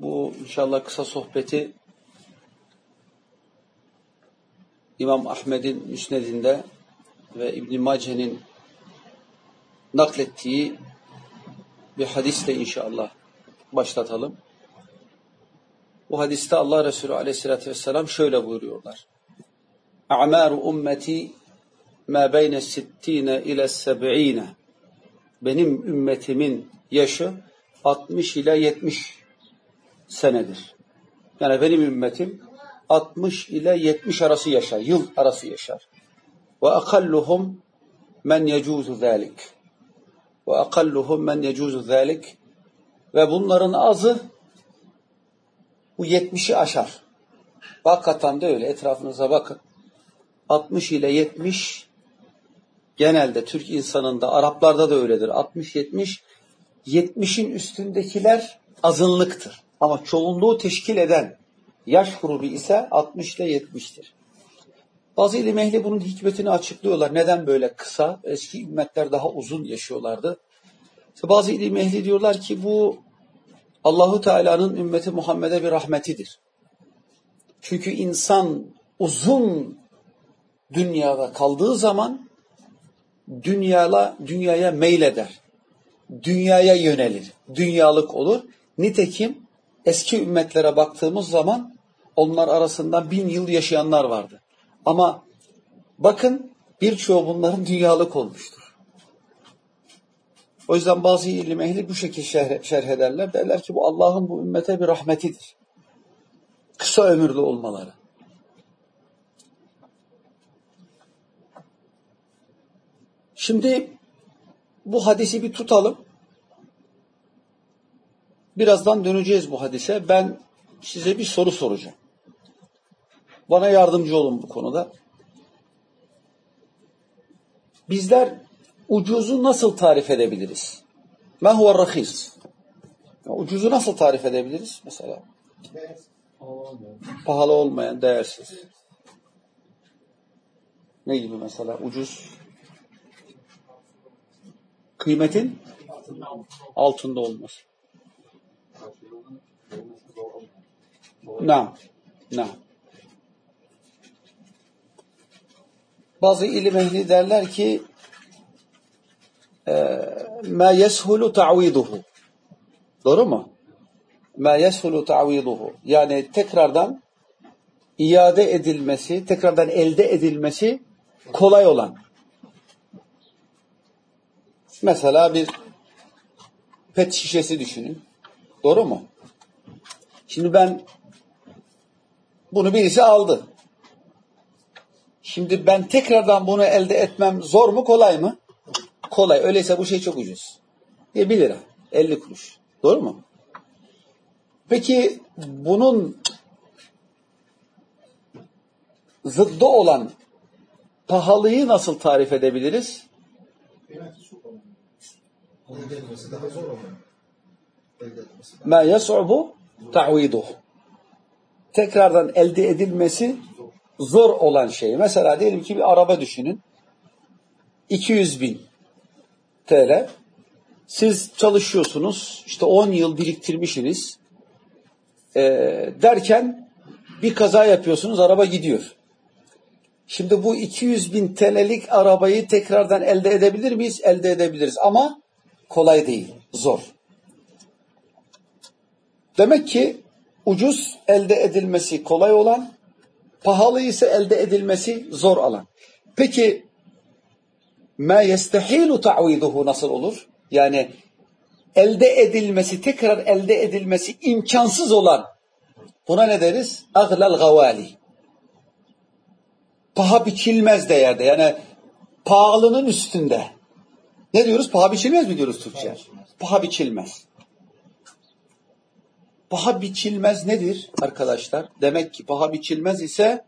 Bu inşallah kısa sohbeti İmam Ahmed'in müsnedinde ve İbn Mace'nin naklettiği bir hadisle inşallah başlatalım. Bu hadiste Allah Resulü aleyhissalatü vesselam şöyle buyuruyorlar. A'maru ümmeti ma beyne sittine ile seb'ine benim ümmetimin yaşı 60 ile 70 senedir. Yani benim ümmetim 60 ile 70 arası yaşar, yıl arası yaşar. Ve akalluhum men yecuzu zalik. Ve akalluhum men yecuzu zalik. Ve bunların azı bu 70'i aşar. Hakikaten de öyle. Etrafınıza bakın. 60 ile 70 genelde Türk insanında, Araplarda da öyledir. 60-70 70'in üstündekiler azınlıktır. Ama çoğunluğu teşkil eden yaş grubu ise 60 ile 70'tir. Bazı ilim ehli bunun hikmetini açıklıyorlar. Neden böyle kısa? Eski ümmetler daha uzun yaşıyorlardı. İşte bazı ilim ehli diyorlar ki bu Allahu Teala'nın ümmeti Muhammed'e bir rahmetidir. Çünkü insan uzun dünyada kaldığı zaman dünyala dünyaya meyleder. Dünyaya yönelir. Dünyalık olur. Nitekim eski ümmetlere baktığımız zaman onlar arasında bin yıl yaşayanlar vardı. Ama bakın birçoğu bunların dünyalık olmuştur. O yüzden bazı ilim ehli bu şekilde şerh, şerh ederler. Derler ki bu Allah'ın bu ümmete bir rahmetidir. Kısa ömürlü olmaları. Şimdi bu hadisi bir tutalım. Birazdan döneceğiz bu hadise. Ben size bir soru soracağım. Bana yardımcı olun bu konuda. Bizler ucuzu nasıl tarif edebiliriz? Ma huve? Ucuzu nasıl tarif edebiliriz mesela? Pahalı olmayan, değersiz. Ne gibi mesela? Ucuz. Kıymetin altında olması. Naam. Naam. Bazı ilim ehli derler ki ma yeshulu ta'viduhu. Doğru mu? Ma yeshulu ta'viduhu. Yani tekrardan iade edilmesi, tekrardan elde edilmesi kolay olan. Mesela bir pet şişesi düşünün. Doğru mu? Şimdi ben bunu birisi aldı. Şimdi ben tekrardan bunu elde etmem zor mu kolay mı? Kolay. Öyleyse bu şey çok ucuz. E 1 lira. 50 kuruş. Doğru mu? Peki bunun zıddı olan pahalıyı nasıl tarif edebiliriz? Ma yas'ubu ta'viduh. Tekrardan elde edilmesi zor olan şey. Mesela diyelim ki bir araba düşünün. 200 bin TL. Siz çalışıyorsunuz. işte 10 yıl biriktirmişsiniz. E, derken bir kaza yapıyorsunuz. Araba gidiyor. Şimdi bu 200 bin TL'lik arabayı tekrardan elde edebilir miyiz? Elde edebiliriz. Ama kolay değil. Zor. Demek ki ucuz elde edilmesi kolay olan, pahalı ise elde edilmesi zor alan. Peki ma yestehilu ta'viduhu nasıl olur? Yani elde edilmesi, tekrar elde edilmesi imkansız olan buna ne deriz? Aglal gavali. Paha biçilmez değerde. Yani pahalının üstünde. Ne diyoruz? Paha biçilmez mi diyoruz Türkçe? Paha biçilmez. Paha biçilmez nedir arkadaşlar? Demek ki paha biçilmez ise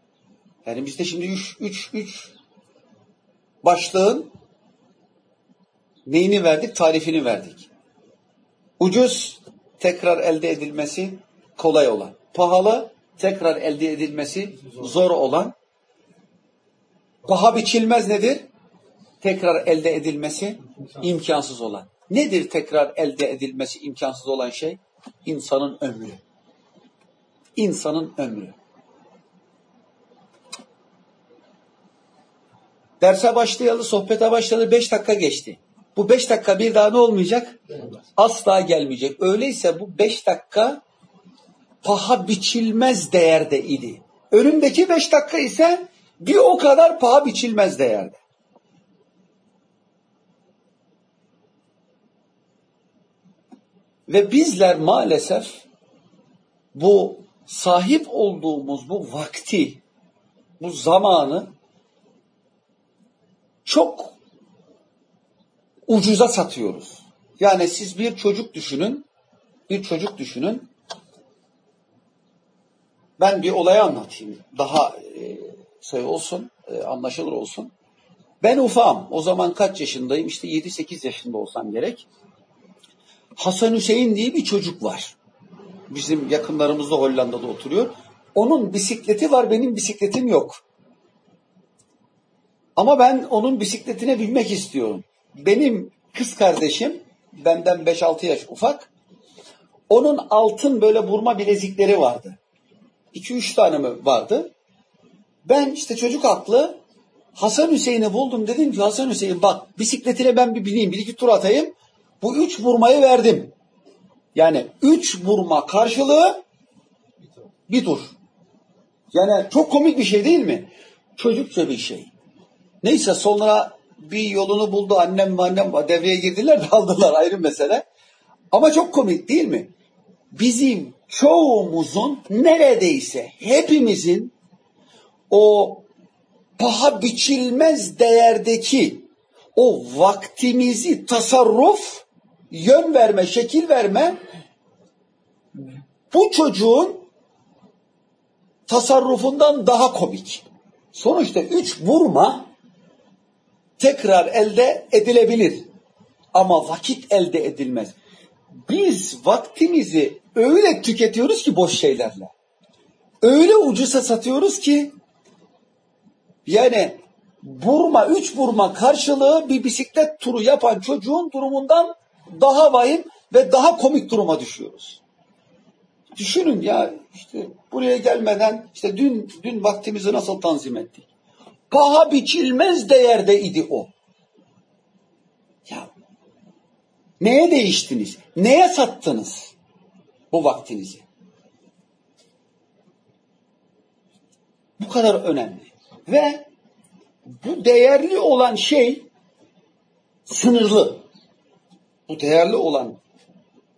yani biz de şimdi üç, üç, üç başlığın neyini verdik? Tarifini verdik. Ucuz tekrar elde edilmesi kolay olan. Pahalı tekrar elde edilmesi zor olan. Paha biçilmez nedir? Tekrar elde edilmesi imkansız olan. Nedir tekrar elde edilmesi imkansız olan şey? İnsanın ömrü. İnsanın ömrü. Derse başlayalı, sohbete başladı, beş dakika geçti. Bu beş dakika bir daha ne olmayacak? Asla gelmeyecek. Öyleyse bu beş dakika paha biçilmez değerde idi. Önümdeki beş dakika ise bir o kadar paha biçilmez değerde. Ve bizler maalesef bu sahip olduğumuz bu vakti, bu zamanı çok ucuza satıyoruz. Yani siz bir çocuk düşünün, bir çocuk düşünün. Ben bir olayı anlatayım. Daha e, şey olsun, e, anlaşılır olsun. Ben ufam. O zaman kaç yaşındayım? İşte 7-8 yaşında olsam gerek. Hasan Hüseyin diye bir çocuk var. Bizim yakınlarımızda Hollanda'da oturuyor. Onun bisikleti var, benim bisikletim yok. Ama ben onun bisikletine binmek istiyorum. Benim kız kardeşim benden 5-6 yaş ufak. Onun altın böyle burma bilezikleri vardı. 2-3 tane mi vardı? Ben işte çocuk aklı Hasan Hüseyin'i buldum. Dedim ki Hasan Hüseyin bak bisikletine ben bir bineyim. Bir iki tur atayım. Bu üç vurmayı verdim. Yani üç vurma karşılığı bir tur. Yani çok komik bir şey değil mi? Çocukça bir şey. Neyse sonra bir yolunu buldu annem ve annem devreye girdiler de aldılar ayrı mesele. Ama çok komik değil mi? Bizim çoğumuzun neredeyse hepimizin o paha biçilmez değerdeki o vaktimizi tasarruf, yön verme, şekil verme bu çocuğun tasarrufundan daha komik. Sonuçta üç vurma tekrar elde edilebilir. Ama vakit elde edilmez. Biz vaktimizi öyle tüketiyoruz ki boş şeylerle. Öyle ucuza satıyoruz ki yani burma, üç burma karşılığı bir bisiklet turu yapan çocuğun durumundan daha vahim ve daha komik duruma düşüyoruz. Düşünün ya işte buraya gelmeden işte dün dün vaktimizi nasıl tanzim ettik. Paha biçilmez değerde idi o. Ya neye değiştiniz? Neye sattınız bu vaktinizi? Bu kadar önemli. Ve bu değerli olan şey sınırlı. Bu değerli olan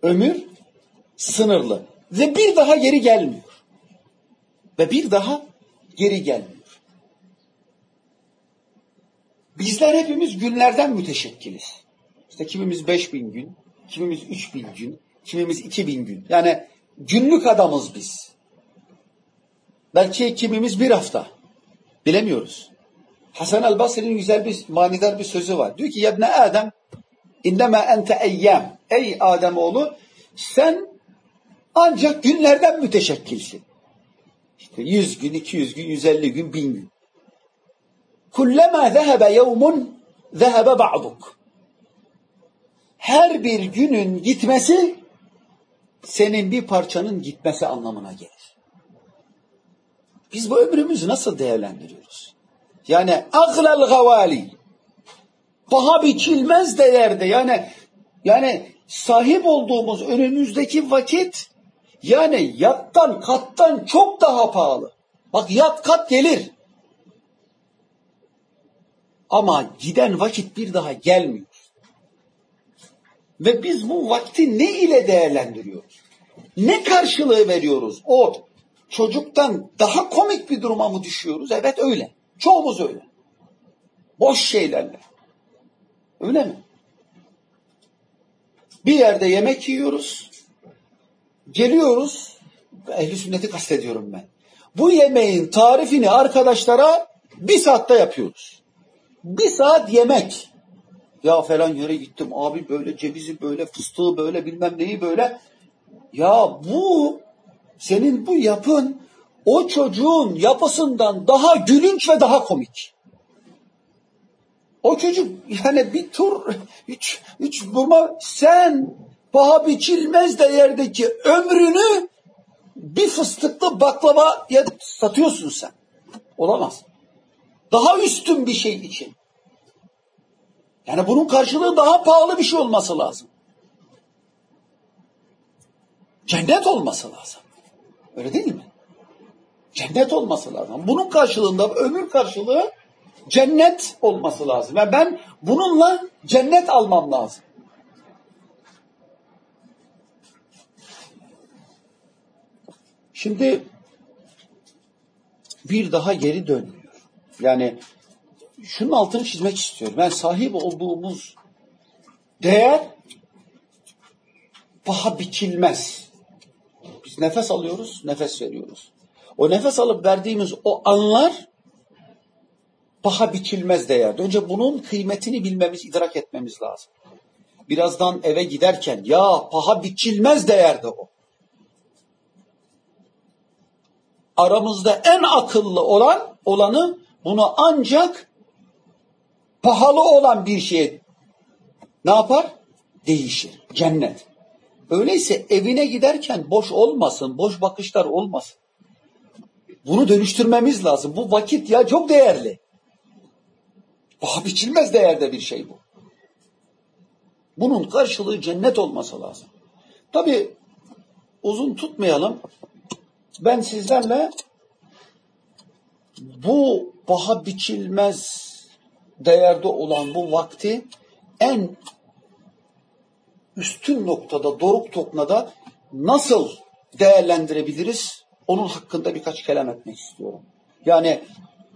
ömür sınırlı. Ve bir daha geri gelmiyor. Ve bir daha geri gelmiyor. Bizler hepimiz günlerden müteşekkiliz. İşte kimimiz beş bin gün, kimimiz üç bin gün, kimimiz iki bin gün. Yani günlük adamız biz. Belki kimimiz bir hafta. Bilemiyoruz. Hasan el Basri'nin güzel bir manidar bir sözü var. Diyor ki yebne Adem innema ente eyyam. Ey Adem oğlu sen ancak günlerden müteşekkilsin. İşte 100 gün, 200 gün, 150 gün, 1000 gün. Kullama zehebe yevmun zehebe ba'duk. Her bir günün gitmesi senin bir parçanın gitmesi anlamına gelir. Biz bu ömrümüzü nasıl değerlendiriyoruz? Yani aglel gavali paha biçilmez değerde yani yani sahip olduğumuz önümüzdeki vakit yani yattan kattan çok daha pahalı. Bak yat kat gelir. Ama giden vakit bir daha gelmiyor. Ve biz bu vakti ne ile değerlendiriyoruz? Ne karşılığı veriyoruz? O çocuktan daha komik bir duruma mı düşüyoruz? Evet öyle. Çoğumuz öyle. Boş şeylerle. Öyle mi? Bir yerde yemek yiyoruz. geliyoruz, ehli sünneti kastediyorum ben. Bu yemeğin tarifini arkadaşlara bir saatte yapıyoruz. Bir saat yemek. Ya falan yere gittim abi böyle cevizi böyle fıstığı böyle bilmem neyi böyle. Ya bu senin bu yapın o çocuğun yapısından daha gülünç ve daha komik. O çocuk yani bir tur üç, üç vurma sen paha biçilmez değerdeki ömrünü bir fıstıklı baklava ya satıyorsun sen. Olamaz. Daha üstün bir şey için. Yani bunun karşılığı daha pahalı bir şey olması lazım. Cennet olması lazım. Öyle değil mi? Cennet olması lazım. Bunun karşılığında ömür karşılığı cennet olması lazım. Ve ben bununla cennet almam lazım. Şimdi bir daha geri dönüyor. Yani şunun altını çizmek istiyorum. Ben sahip olduğumuz değer paha biçilmez. Biz nefes alıyoruz, nefes veriyoruz. O nefes alıp verdiğimiz o anlar paha biçilmez değerdi. Önce bunun kıymetini bilmemiz, idrak etmemiz lazım. Birazdan eve giderken ya paha biçilmez değerdi o. Aramızda en akıllı olan olanı bunu ancak pahalı olan bir şey ne yapar? Değişir. Cennet. Öyleyse evine giderken boş olmasın, boş bakışlar olmasın. Bunu dönüştürmemiz lazım. Bu vakit ya çok değerli. Paha biçilmez değerde bir şey bu. Bunun karşılığı cennet olması lazım. Tabi uzun tutmayalım. Ben sizlerle bu paha biçilmez değerde olan bu vakti en üstün noktada, doruk toknada nasıl değerlendirebiliriz? Onun hakkında birkaç kelam etmek istiyorum. Yani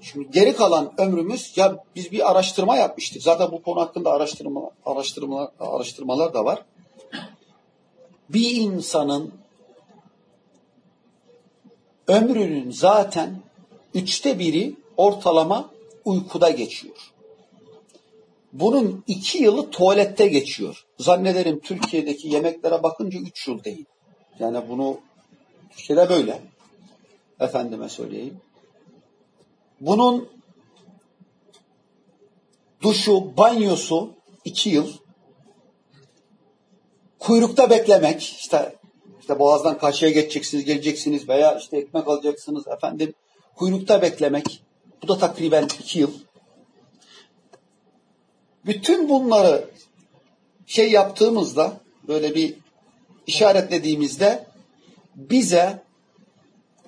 Şimdi geri kalan ömrümüz ya biz bir araştırma yapmıştık. Zaten bu konu hakkında araştırma, araştırma, araştırmalar da var. Bir insanın ömrünün zaten üçte biri ortalama uykuda geçiyor. Bunun iki yılı tuvalette geçiyor. Zannederim Türkiye'deki yemeklere bakınca üç yıl değil. Yani bunu Türkiye'de böyle. Efendime söyleyeyim. Bunun duşu, banyosu iki yıl. Kuyrukta beklemek, işte işte boğazdan karşıya geçeceksiniz, geleceksiniz veya işte ekmek alacaksınız efendim. Kuyrukta beklemek. Bu da takriben iki yıl. Bütün bunları şey yaptığımızda böyle bir işaretlediğimizde bize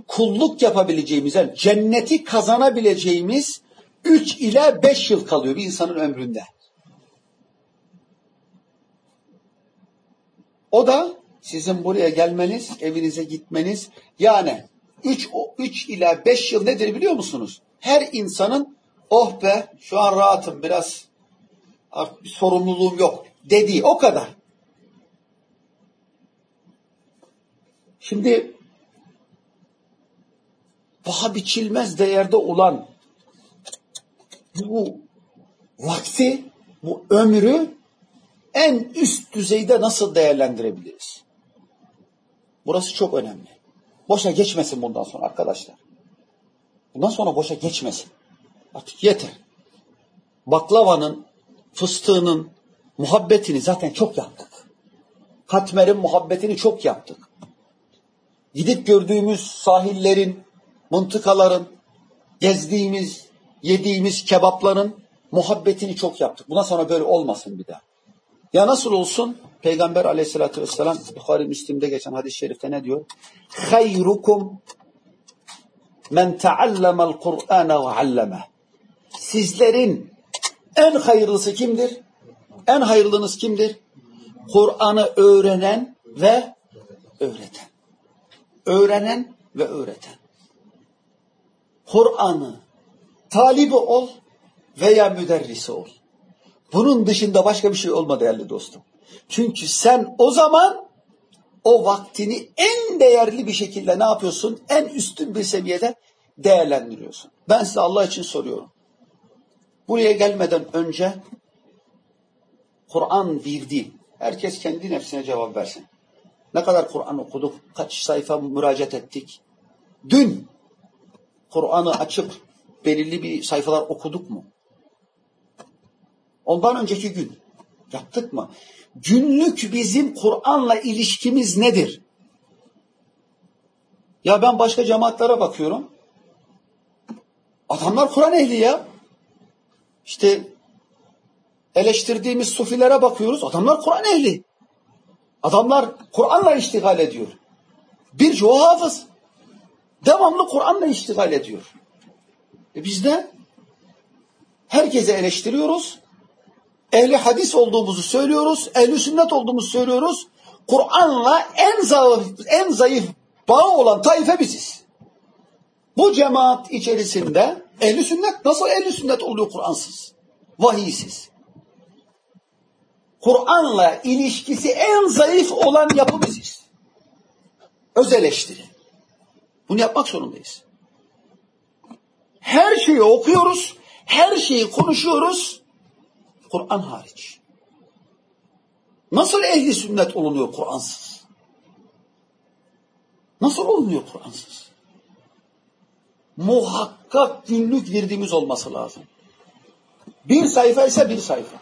kulluk yapabileceğimiz, yani cenneti kazanabileceğimiz 3 ile 5 yıl kalıyor bir insanın ömründe. O da sizin buraya gelmeniz, evinize gitmeniz yani 3 3 ila 5 yıl nedir biliyor musunuz? Her insanın oh be şu an rahatım biraz artık bir sorumluluğum yok dediği o kadar. Şimdi paha biçilmez değerde olan bu vakti, bu ömrü en üst düzeyde nasıl değerlendirebiliriz? Burası çok önemli. Boşa geçmesin bundan sonra arkadaşlar. Bundan sonra boşa geçmesin. Artık yeter. Baklavanın, fıstığının muhabbetini zaten çok yaptık. Katmer'in muhabbetini çok yaptık. Gidip gördüğümüz sahillerin, mıntıkaların, gezdiğimiz, yediğimiz kebapların muhabbetini çok yaptık. Buna sonra böyle olmasın bir daha. Ya nasıl olsun? Peygamber aleyhissalatü vesselam Bukhari Müslim'de geçen hadis-i şerifte ne diyor? Hayrukum men teallemel Kur'ane ve alleme. Sizlerin en hayırlısı kimdir? En hayırlınız kimdir? Kur'an'ı öğrenen ve öğreten. Öğrenen ve öğreten. Kur'an'ı talibi ol veya müderrisi ol. Bunun dışında başka bir şey olma değerli dostum. Çünkü sen o zaman o vaktini en değerli bir şekilde ne yapıyorsun? En üstün bir seviyede değerlendiriyorsun. Ben size Allah için soruyorum. Buraya gelmeden önce Kur'an virdi. Herkes kendi nefsine cevap versin. Ne kadar Kur'an okuduk? Kaç sayfa müracaat ettik? Dün Kur'an'ı açıp belirli bir sayfalar okuduk mu? Ondan önceki gün yaptık mı? Günlük bizim Kur'an'la ilişkimiz nedir? Ya ben başka cemaatlere bakıyorum. Adamlar Kur'an ehli ya. İşte eleştirdiğimiz sufilere bakıyoruz. Adamlar Kur'an ehli. Adamlar Kur'an'la iştigal ediyor. Birçoğu hafız. Devamlı Kur'an'la iştigal ediyor. E biz de herkese eleştiriyoruz. Ehli hadis olduğumuzu söylüyoruz. Ehli sünnet olduğumuzu söylüyoruz. Kur'an'la en zayıf, en zayıf bağı olan taife biziz. Bu cemaat içerisinde ehli sünnet nasıl ehli sünnet oluyor Kur'ansız? Vahiysiz. Kur'an'la ilişkisi en zayıf olan yapı biziz. Öz eleştiri. Bunu yapmak zorundayız. Her şeyi okuyoruz, her şeyi konuşuyoruz, Kur'an hariç. Nasıl ehli sünnet olunuyor Kur'ansız? Nasıl olunuyor Kur'ansız? Muhakkak günlük girdiğimiz olması lazım. Bir sayfa ise bir sayfa.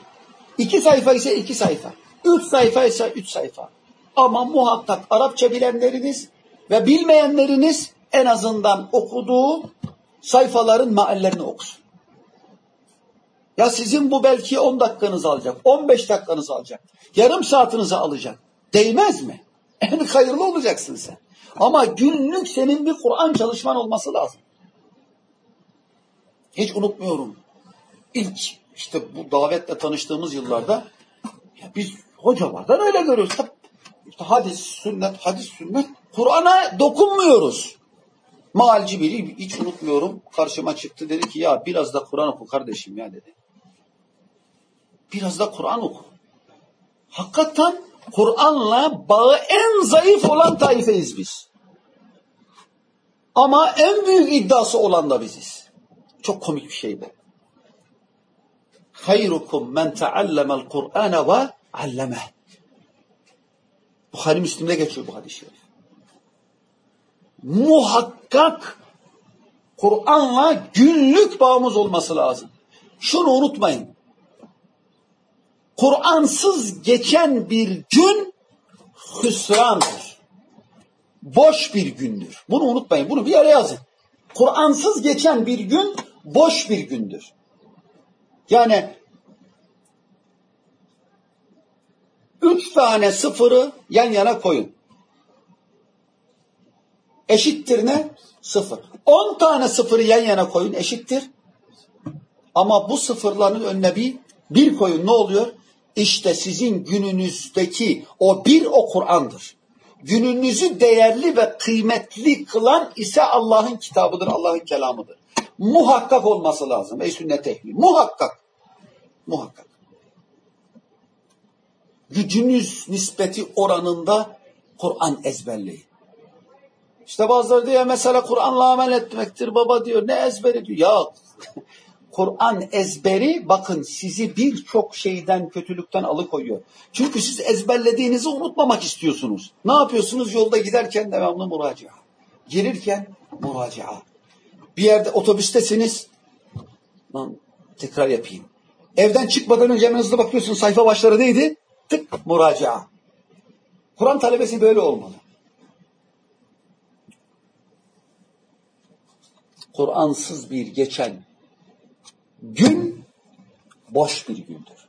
İki sayfa ise iki sayfa. Üç sayfa ise üç sayfa. Ama muhakkak Arapça bilenleriniz ve bilmeyenleriniz en azından okuduğu sayfaların meallerini okusun. Ya sizin bu belki 10 dakikanızı alacak, 15 dakikanızı alacak, yarım saatinizi alacak. Değmez mi? En hayırlı olacaksın sen. Ama günlük senin bir Kur'an çalışman olması lazım. Hiç unutmuyorum. İlk işte bu davetle tanıştığımız yıllarda ya biz hocalardan öyle görüyoruz. İşte hadis, sünnet, hadis, sünnet. Kur'an'a dokunmuyoruz. Maalci biri hiç unutmuyorum. Karşıma çıktı dedi ki ya biraz da Kur'an oku kardeşim ya dedi. Biraz da Kur'an oku. Hakikaten Kur'an'la bağı en zayıf olan taifeyiz biz. Ama en büyük iddiası olan da biziz. Çok komik bir şey bu. Hayrukum men teallemel Kur'ane ve allemeh. Bukhari Müslim'de geçiyor bu hadis-i şerif. Muhakkak Kur'an'la günlük bağımız olması lazım. Şunu unutmayın. Kur'ansız geçen bir gün hüsrandır. Boş bir gündür. Bunu unutmayın. Bunu bir yere yazın. Kur'ansız geçen bir gün boş bir gündür. Yani üç tane sıfırı yan yana koyun. Eşittir ne? Sıfır. On tane sıfırı yan yana koyun eşittir. Ama bu sıfırların önüne bir bir koyun ne oluyor? İşte sizin gününüzdeki o bir o Kur'an'dır. Gününüzü değerli ve kıymetli kılan ise Allah'ın kitabıdır, Allah'ın kelamıdır. Muhakkak olması lazım ey sünnet ehli. Muhakkak. Muhakkak. Gücünüz nispeti oranında Kur'an ezberleyin. İşte bazıları diyor mesela Kur'an'la amel etmektir baba diyor. Ne ezberi diyor. Ya Kur'an ezberi bakın sizi birçok şeyden, kötülükten alıkoyuyor. Çünkü siz ezberlediğinizi unutmamak istiyorsunuz. Ne yapıyorsunuz? Yolda giderken devamlı muracaa. Girirken muracaa. Bir yerde otobüstesiniz. Lan tekrar yapayım. Evden çıkmadan önce hızlı bakıyorsun sayfa başları neydi? Tık muracaa. Kur'an talebesi böyle olmalı. Kur'ansız bir geçen gün boş bir gündür.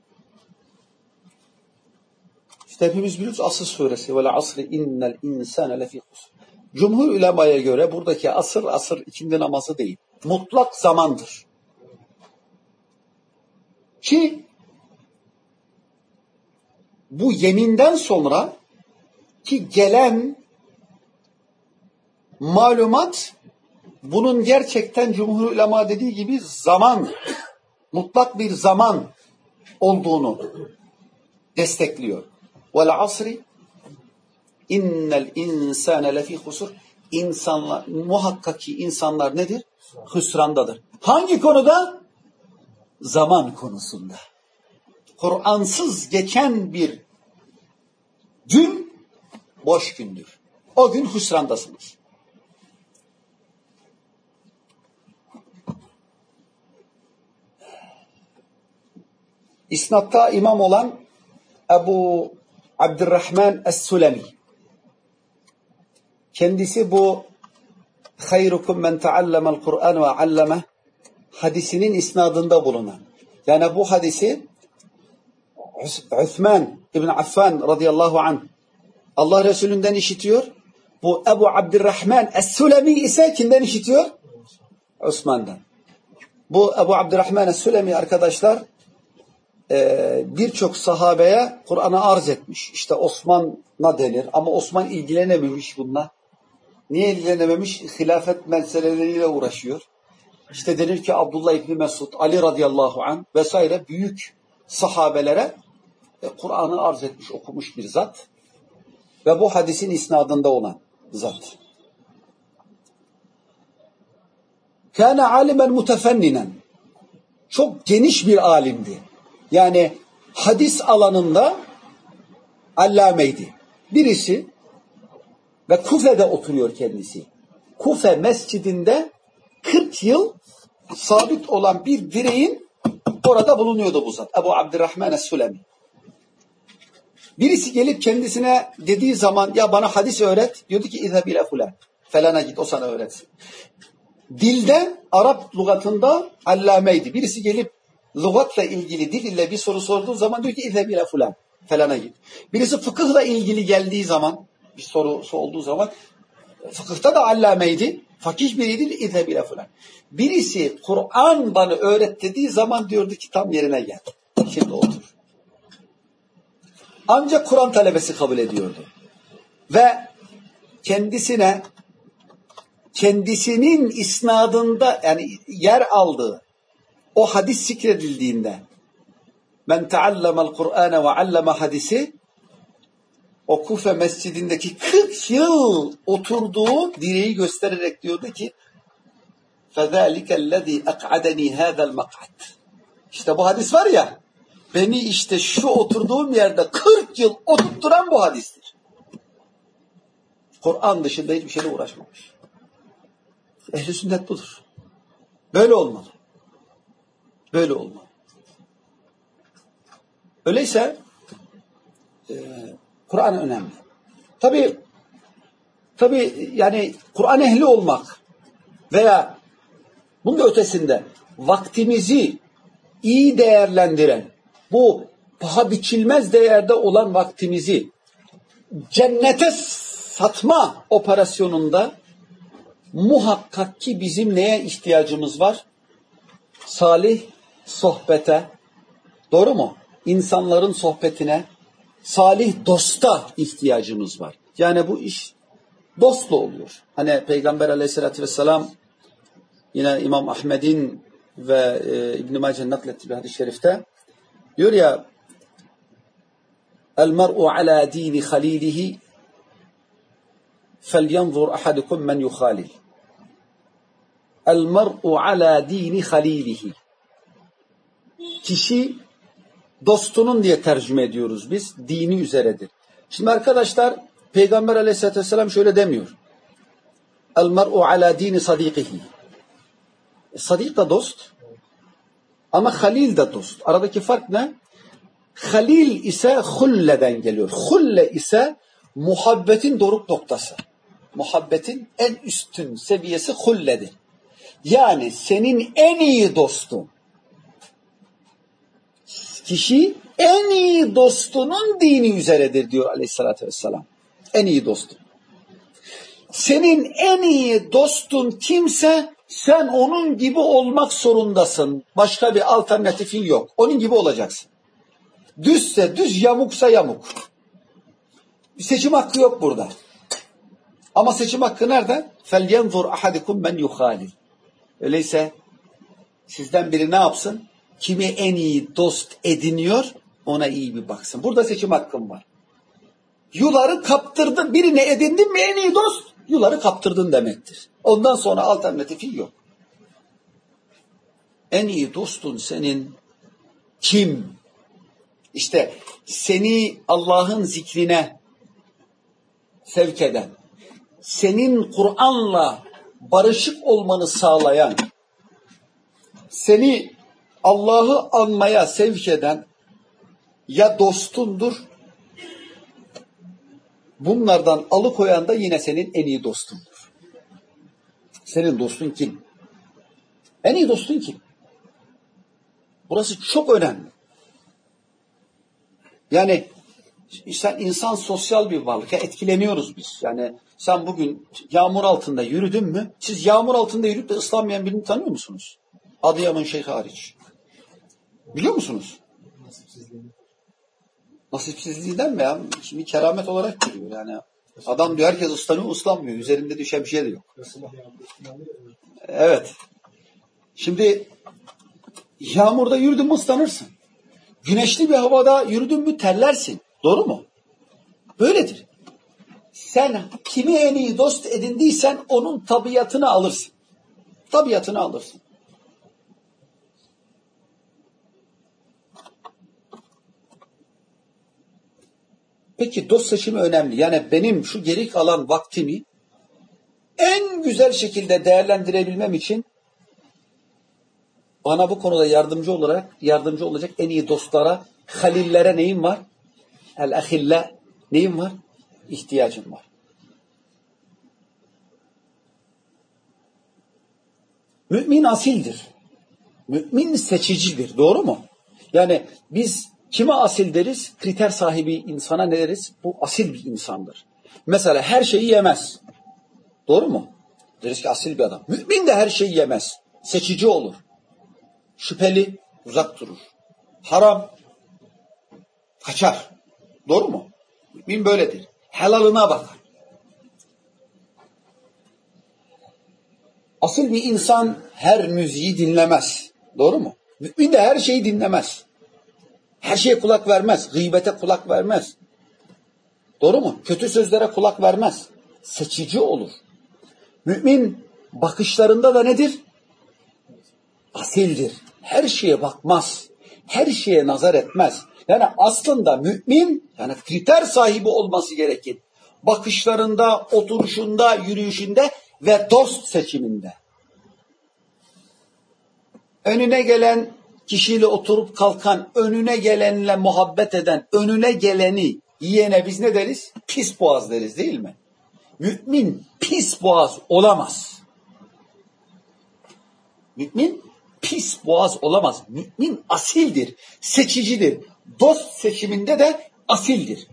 İşte hepimiz biliyoruz Asr suresi. Ve asri innel insane lefî Cumhur ulemaya göre buradaki asır asır ikindi namazı değil. Mutlak zamandır. Ki bu yeminden sonra ki gelen malumat bunun gerçekten cumhur ulema dediği gibi zaman, mutlak bir zaman olduğunu destekliyor. Vel asri İnnel insane lefi husur. İnsanlar, muhakkak ki insanlar nedir? Hüsrandadır. Hangi konuda? Zaman konusunda. Kur'ansız geçen bir gün boş gündür. O gün hüsrandasınız. İsnatta imam olan Ebu Abdurrahman Es-Sulemi. Kendisi bu hayrukum men taallamel Kur'an ve allame hadisinin isnadında bulunan. Yani bu hadisi Üthman İbn Affan radıyallahu anh Allah Resulü'nden işitiyor. Bu Ebu Abdurrahman Es-Sulemi ise kimden işitiyor? Osman'dan. Bu Ebu Abdurrahman Es-Sulemi arkadaşlar e, birçok sahabeye Kur'an'ı arz etmiş. İşte Osman'a denir ama Osman ilgilenememiş bununla. Niye ilgilenememiş? Hilafet meseleleriyle uğraşıyor. İşte denir ki Abdullah İbni Mesud, Ali radıyallahu anh vesaire büyük sahabelere e, Kur'an'ı arz etmiş, okumuş bir zat. Ve bu hadisin isnadında olan zat. Kâne alimen mutefenninen. Çok geniş bir alimdi. Yani hadis alanında allameydi. Birisi ve Kufe'de oturuyor kendisi. Kufe mescidinde 40 yıl sabit olan bir direğin orada bulunuyordu bu zat. Ebu Abdurrahman Es-Sulemi. Birisi gelip kendisine dediği zaman ya bana hadis öğret. Diyordu ki izheb ile fulan. Felana git o sana öğretsin. Dilde Arap lügatında allameydi. Birisi gelip lügatla ilgili dil ile bir soru sorduğu zaman diyor ki izheb ile fulan. Felana git. Birisi fıkıhla ilgili geldiği zaman bir sorusu olduğu zaman fıkıhta da allameydi. Fakih biriydi izheb ile fulan. Birisi Kur'an bana öğret dediği zaman diyordu ki tam yerine gel. Şimdi otur. Ancak Kur'an talebesi kabul ediyordu. Ve kendisine kendisinin isnadında yani yer aldığı o hadis zikredildiğinde men teallemel Kur'ane ve alleme hadisi o Kufe mescidindeki 40 yıl oturduğu direği göstererek diyordu ki فَذَٰلِكَ الَّذ۪ي اَقْعَدَن۪ي هَذَا الْمَقْعَدِ İşte bu hadis var ya beni işte şu oturduğum yerde 40 yıl oturtturan bu hadistir. Kur'an dışında hiçbir şeyle uğraşmamış. Ehli sünnet budur. Böyle olmalı. Böyle olmalı. Öyleyse e, Kur'an önemli. Tabi tabi yani Kur'an ehli olmak veya bunun ötesinde vaktimizi iyi değerlendiren bu paha biçilmez değerde olan vaktimizi cennete satma operasyonunda muhakkak ki bizim neye ihtiyacımız var? Salih sohbete, doğru mu? İnsanların sohbetine, salih dosta ihtiyacımız var. Yani bu iş dostla oluyor. Hani Peygamber aleyhissalatü vesselam yine İmam Ahmet'in ve e, İbn-i Mace'nin naklettiği bir hadis-i şerifte diyor ya El mer'u ala dini halilihi فَلْيَنْظُرْ أَحَدُكُمْ مَنْ يُخَالِلِ El mer'u ala dini halilihi Kişi dostunun diye tercüme ediyoruz biz. Dini üzeredir. Şimdi arkadaşlar Peygamber aleyhissalatü vesselam şöyle demiyor. El mer'u ala dini sadikihi. Sadik da dost. Ama halil de dost. Aradaki fark ne? Halil ise hulleden geliyor. Hulle ise muhabbetin doruk noktası. Muhabbetin en üstün seviyesi hulledir. Yani senin en iyi dostun Kişi en iyi dostunun dini üzeredir diyor aleyhissalatü vesselam. En iyi dostun. Senin en iyi dostun kimse sen onun gibi olmak zorundasın. Başka bir alternatifin yok. Onun gibi olacaksın. Düzse düz, yamuksa yamuk. Bir seçim hakkı yok burada. Ama seçim hakkı nerede? فَلْيَنْظُرْ أَحَدِكُمْ مَنْ يُخَالِلْ Öyleyse sizden biri ne yapsın? Kimi en iyi dost ediniyor ona iyi bir baksın. Burada seçim hakkım var. yuları kaptırdın. Birine edindin mi en iyi dost? Yuları kaptırdın demektir. Ondan sonra alternatifi yok. En iyi dostun senin kim? İşte seni Allah'ın zikrine sevk eden, senin Kur'an'la barışık olmanı sağlayan, seni Allah'ı anmaya sevk eden ya dostundur, bunlardan alıkoyan da yine senin en iyi dostundur. Senin dostun kim? En iyi dostun kim? Burası çok önemli. Yani sen insan sosyal bir varlık. Ya etkileniyoruz biz. Yani sen bugün yağmur altında yürüdün mü? Siz yağmur altında yürüyüp de ıslanmayan birini tanıyor musunuz? Adıyaman Şeyh hariç. Biliyor musunuz? Nasipsizliğini. Nasipsizliğinden mi ya? Şimdi keramet olarak geliyor yani. Adam diyor herkes ıslanıyor ıslanmıyor. Üzerinde düşen bir şey de yok. Evet. Şimdi yağmurda yürüdün mü ıslanırsın. Güneşli bir havada yürüdün mü terlersin. Doğru mu? Böyledir. Sen kimi en iyi dost edindiysen onun tabiatını alırsın. Tabiatını alırsın. Peki dost seçimi önemli. Yani benim şu geri kalan vaktimi en güzel şekilde değerlendirebilmem için bana bu konuda yardımcı olarak yardımcı olacak en iyi dostlara, halillere neyim var? El ahille neyim var? İhtiyacım var. Mümin asildir. Mümin seçicidir. Doğru mu? Yani biz kime asil deriz? Kriter sahibi insana ne deriz? Bu asil bir insandır. Mesela her şeyi yemez. Doğru mu? Deriz ki asil bir adam. Mümin de her şeyi yemez. Seçici olur. Şüpheli uzak durur. Haram kaçar. Doğru mu? Mümin böyledir. Helalına bakar. Asıl bir insan her müziği dinlemez. Doğru mu? Mümin de her şeyi dinlemez. Her şeye kulak vermez. Gıybete kulak vermez. Doğru mu? Kötü sözlere kulak vermez. Seçici olur. Mümin bakışlarında da nedir? Asildir. Her şeye bakmaz. Her şeye nazar etmez. Yani aslında mümin yani kriter sahibi olması gerekir. Bakışlarında, oturuşunda, yürüyüşünde ve dost seçiminde. Önüne gelen kişiyle oturup kalkan, önüne gelenle muhabbet eden, önüne geleni yiyene biz ne deriz? Pis boğaz deriz değil mi? Mümin pis boğaz olamaz. Mümin pis boğaz olamaz. Mümin asildir, seçicidir. Dost seçiminde de asildir.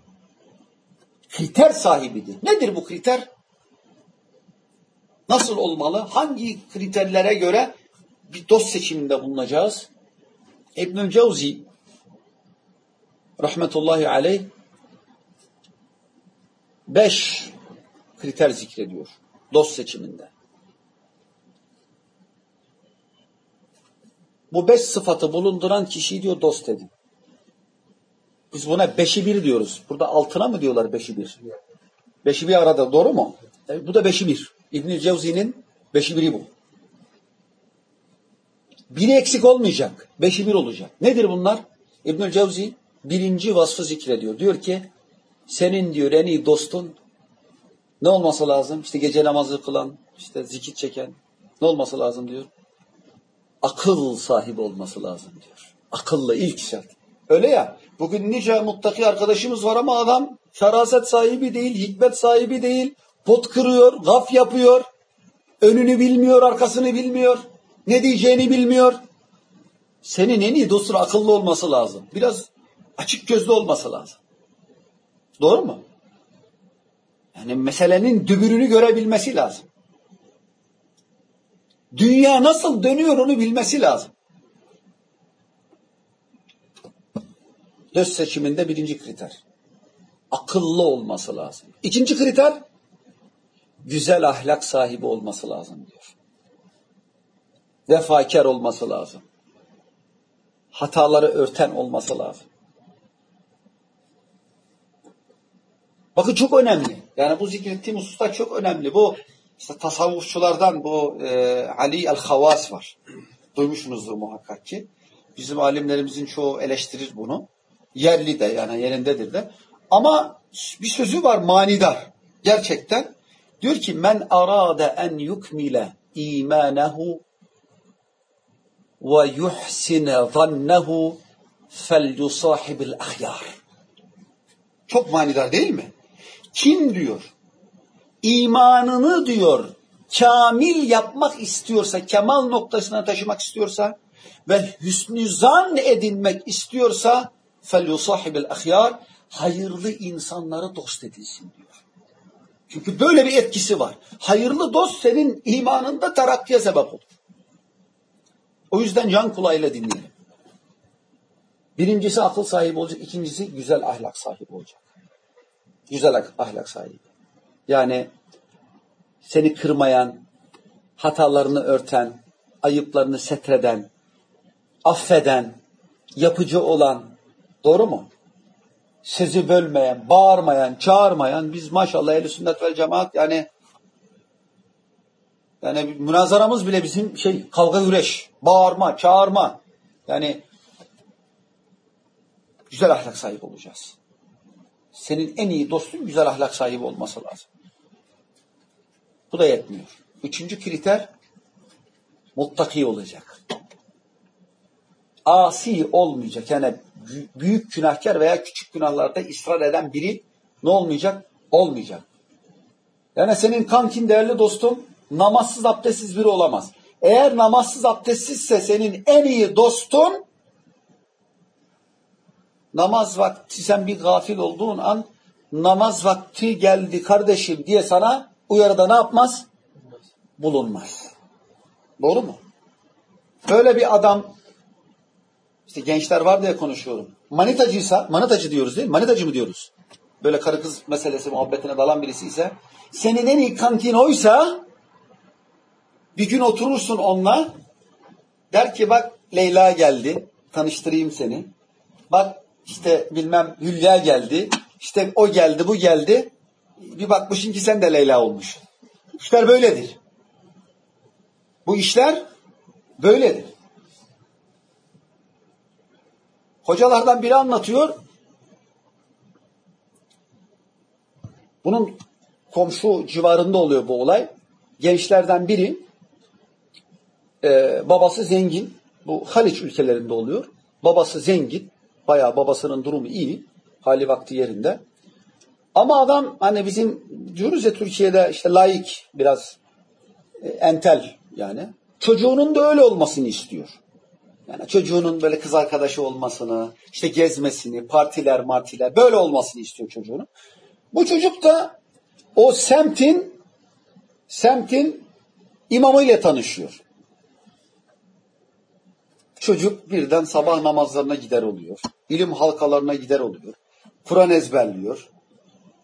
Kriter sahibidir. Nedir bu kriter? Nasıl olmalı? Hangi kriterlere göre bir dost seçiminde bulunacağız? İbnül Cevzi rahmetullahi aleyh beş kriter zikrediyor dost seçiminde. Bu beş sıfatı bulunduran kişiyi diyor dost edin. Biz buna beşi bir diyoruz. Burada altına mı diyorlar beşi bir? Beşi bir arada doğru mu? E, bu da beşi bir. İbn-i Cevzi'nin beşi biri bu. Biri eksik olmayacak. Beşi bir olacak. Nedir bunlar? İbnül Cevzi birinci vasfı zikrediyor. Diyor ki senin diyor en iyi dostun ne olması lazım? İşte gece namazı kılan, işte zikir çeken ne olması lazım diyor? Akıl sahibi olması lazım diyor. Akıllı ilk şart. Öyle ya. Bugün nice muttaki arkadaşımız var ama adam feraset sahibi değil, hikmet sahibi değil. Pot kırıyor, gaf yapıyor. Önünü bilmiyor, arkasını bilmiyor. Ne diyeceğini bilmiyor. Senin en iyi dostun akıllı olması lazım. Biraz açık gözlü olması lazım. Doğru mu? Yani meselenin dübürünü görebilmesi lazım. Dünya nasıl dönüyor onu bilmesi lazım. Dost seçiminde birinci kriter. Akıllı olması lazım. İkinci kriter güzel ahlak sahibi olması lazım diyor. Vefakar olması lazım. Hataları örten olması lazım. Bakın çok önemli. Yani bu zikrettiğim hususlar çok önemli. Bu işte tasavvufçulardan bu e, Ali el-Havas var. Duymuşsunuzdur muhakkak ki. Bizim alimlerimizin çoğu eleştirir bunu. Yerli de yani yerindedir de. Ama bir sözü var manidar. Gerçekten diyor ki men arada en yukmile imanehu ve yuhsine zannehu fel yusahibil ahyar. Çok manidar değil mi? Kim diyor? İmanını diyor kamil yapmak istiyorsa, kemal noktasına taşımak istiyorsa ve hüsnü zan edinmek istiyorsa fel yusahibil ahyar hayırlı insanları dost edilsin diyor. Çünkü böyle bir etkisi var. Hayırlı dost senin imanında terakkiye sebep olur. O yüzden can kulağıyla dinleyelim. Birincisi akıl sahibi olacak, ikincisi güzel ahlak sahibi olacak. Güzel ahlak sahibi. Yani seni kırmayan, hatalarını örten, ayıplarını setreden, affeden, yapıcı olan, doğru mu? Sözü bölmeyen, bağırmayan, çağırmayan, biz maşallah ehl sünnet vel cemaat yani yani münazaramız bile bizim şey kavga güreş, bağırma, çağırma. Yani güzel ahlak sahibi olacağız. Senin en iyi dostun güzel ahlak sahibi olması lazım. Bu da yetmiyor. Üçüncü kriter muttaki olacak. Asi olmayacak. Yani büyük günahkar veya küçük günahlarda ısrar eden biri ne olmayacak? Olmayacak. Yani senin kankin değerli dostum namazsız abdestsiz biri olamaz. Eğer namazsız abdestsizse senin en iyi dostun namaz vakti sen bir gafil olduğun an namaz vakti geldi kardeşim diye sana uyarıda ne yapmaz? Bulunmaz. Doğru mu? Böyle bir adam işte gençler var diye konuşuyorum. Manitacıysa, manitacı diyoruz değil mi? Manitacı mı diyoruz? Böyle karı kız meselesi muhabbetine dalan birisi ise senin en iyi kantin oysa bir gün oturursun onunla der ki bak Leyla geldi tanıştırayım seni. Bak işte bilmem Hülya geldi. İşte o geldi bu geldi. Bir bakmışsın ki sen de Leyla olmuş. İşler böyledir. Bu işler böyledir. Hocalardan biri anlatıyor. Bunun komşu civarında oluyor bu olay. Gençlerden biri e, babası zengin. Bu Haliç ülkelerinde oluyor. Babası zengin. Bayağı babasının durumu iyi. Hali vakti yerinde. Ama adam hani bizim diyoruz ya Türkiye'de işte laik biraz e, entel yani. Çocuğunun da öyle olmasını istiyor. Yani çocuğunun böyle kız arkadaşı olmasını, işte gezmesini, partiler, martiler böyle olmasını istiyor çocuğunun. Bu çocuk da o semtin semtin imamıyla tanışıyor. Çocuk birden sabah namazlarına gider oluyor. İlim halkalarına gider oluyor. Kur'an ezberliyor.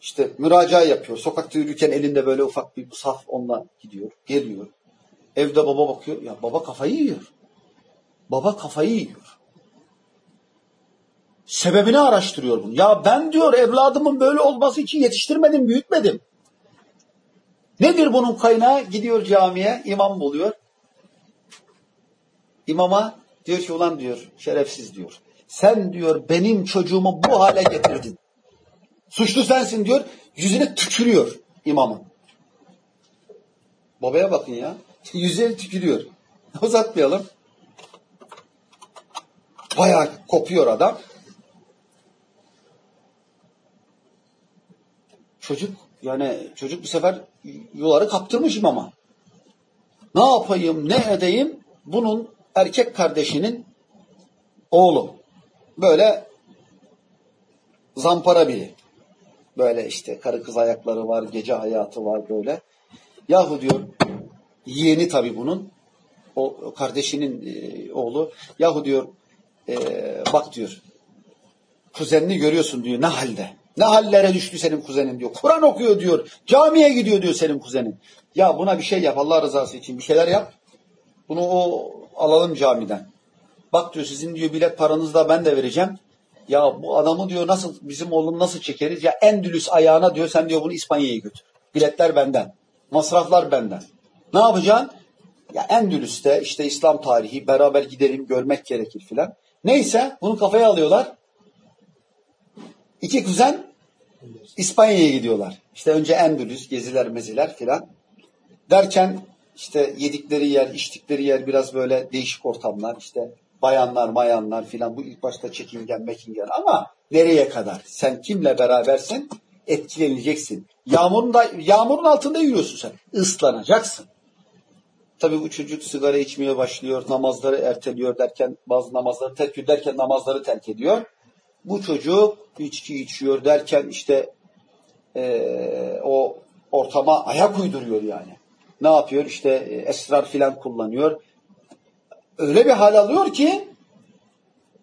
İşte müracaat yapıyor. Sokakta yürürken elinde böyle ufak bir saf onunla gidiyor. Geliyor. Evde baba bakıyor. Ya baba kafayı yiyor. Baba kafayı yiyor. Sebebini araştırıyor bunu. Ya ben diyor evladımın böyle olması için yetiştirmedim, büyütmedim. Nedir bunun kaynağı? Gidiyor camiye, imam buluyor. İmama diyor ki ulan diyor, şerefsiz diyor. Sen diyor benim çocuğumu bu hale getirdin. Suçlu sensin diyor. Yüzüne tükürüyor imamın. Babaya bakın ya. Yüzüne tükürüyor. Uzatmayalım. Bayağı kopuyor adam. Çocuk yani çocuk bu sefer yuları kaptırmış imama. Ne yapayım ne edeyim? Bunun erkek kardeşinin oğlu. Böyle zampara biri. Böyle işte karı kız ayakları var, gece hayatı var böyle. Yahu diyor, yeğeni tabii bunun, o kardeşinin e, oğlu. Yahu diyor, e, bak diyor, kuzenini görüyorsun diyor, ne halde? Ne hallere düştü senin kuzenin diyor. Kur'an okuyor diyor, camiye gidiyor diyor senin kuzenin. Ya buna bir şey yap Allah rızası için bir şeyler yap. Bunu o alalım camiden. Bak diyor sizin diyor bilet paranızı da ben de vereceğim. Ya bu adamı diyor nasıl bizim oğlum nasıl çekeriz? Ya Endülüs ayağına diyor sen diyor bunu İspanya'ya götür. Biletler benden. Masraflar benden. Ne yapacaksın? Ya Endülüs'te işte İslam tarihi beraber gidelim görmek gerekir filan. Neyse bunu kafaya alıyorlar. İki kuzen İspanya'ya gidiyorlar. İşte önce Endülüs, geziler meziler filan. Derken işte yedikleri yer, içtikleri yer biraz böyle değişik ortamlar. İşte bayanlar, mayanlar filan. Bu ilk başta çekingen, mekingen ama nereye kadar? Sen kimle berabersin? Etkileneceksin. Yağmurun, da, yağmurun altında yürüyorsun sen. Islanacaksın. Tabii bu çocuk sigara içmeye başlıyor, namazları erteliyor derken bazı namazları terk ediyor derken namazları terk ediyor. Bu çocuk içki içiyor derken işte e, o ortama ayak uyduruyor yani. Ne yapıyor? İşte e, esrar filan kullanıyor. Öyle bir hal alıyor ki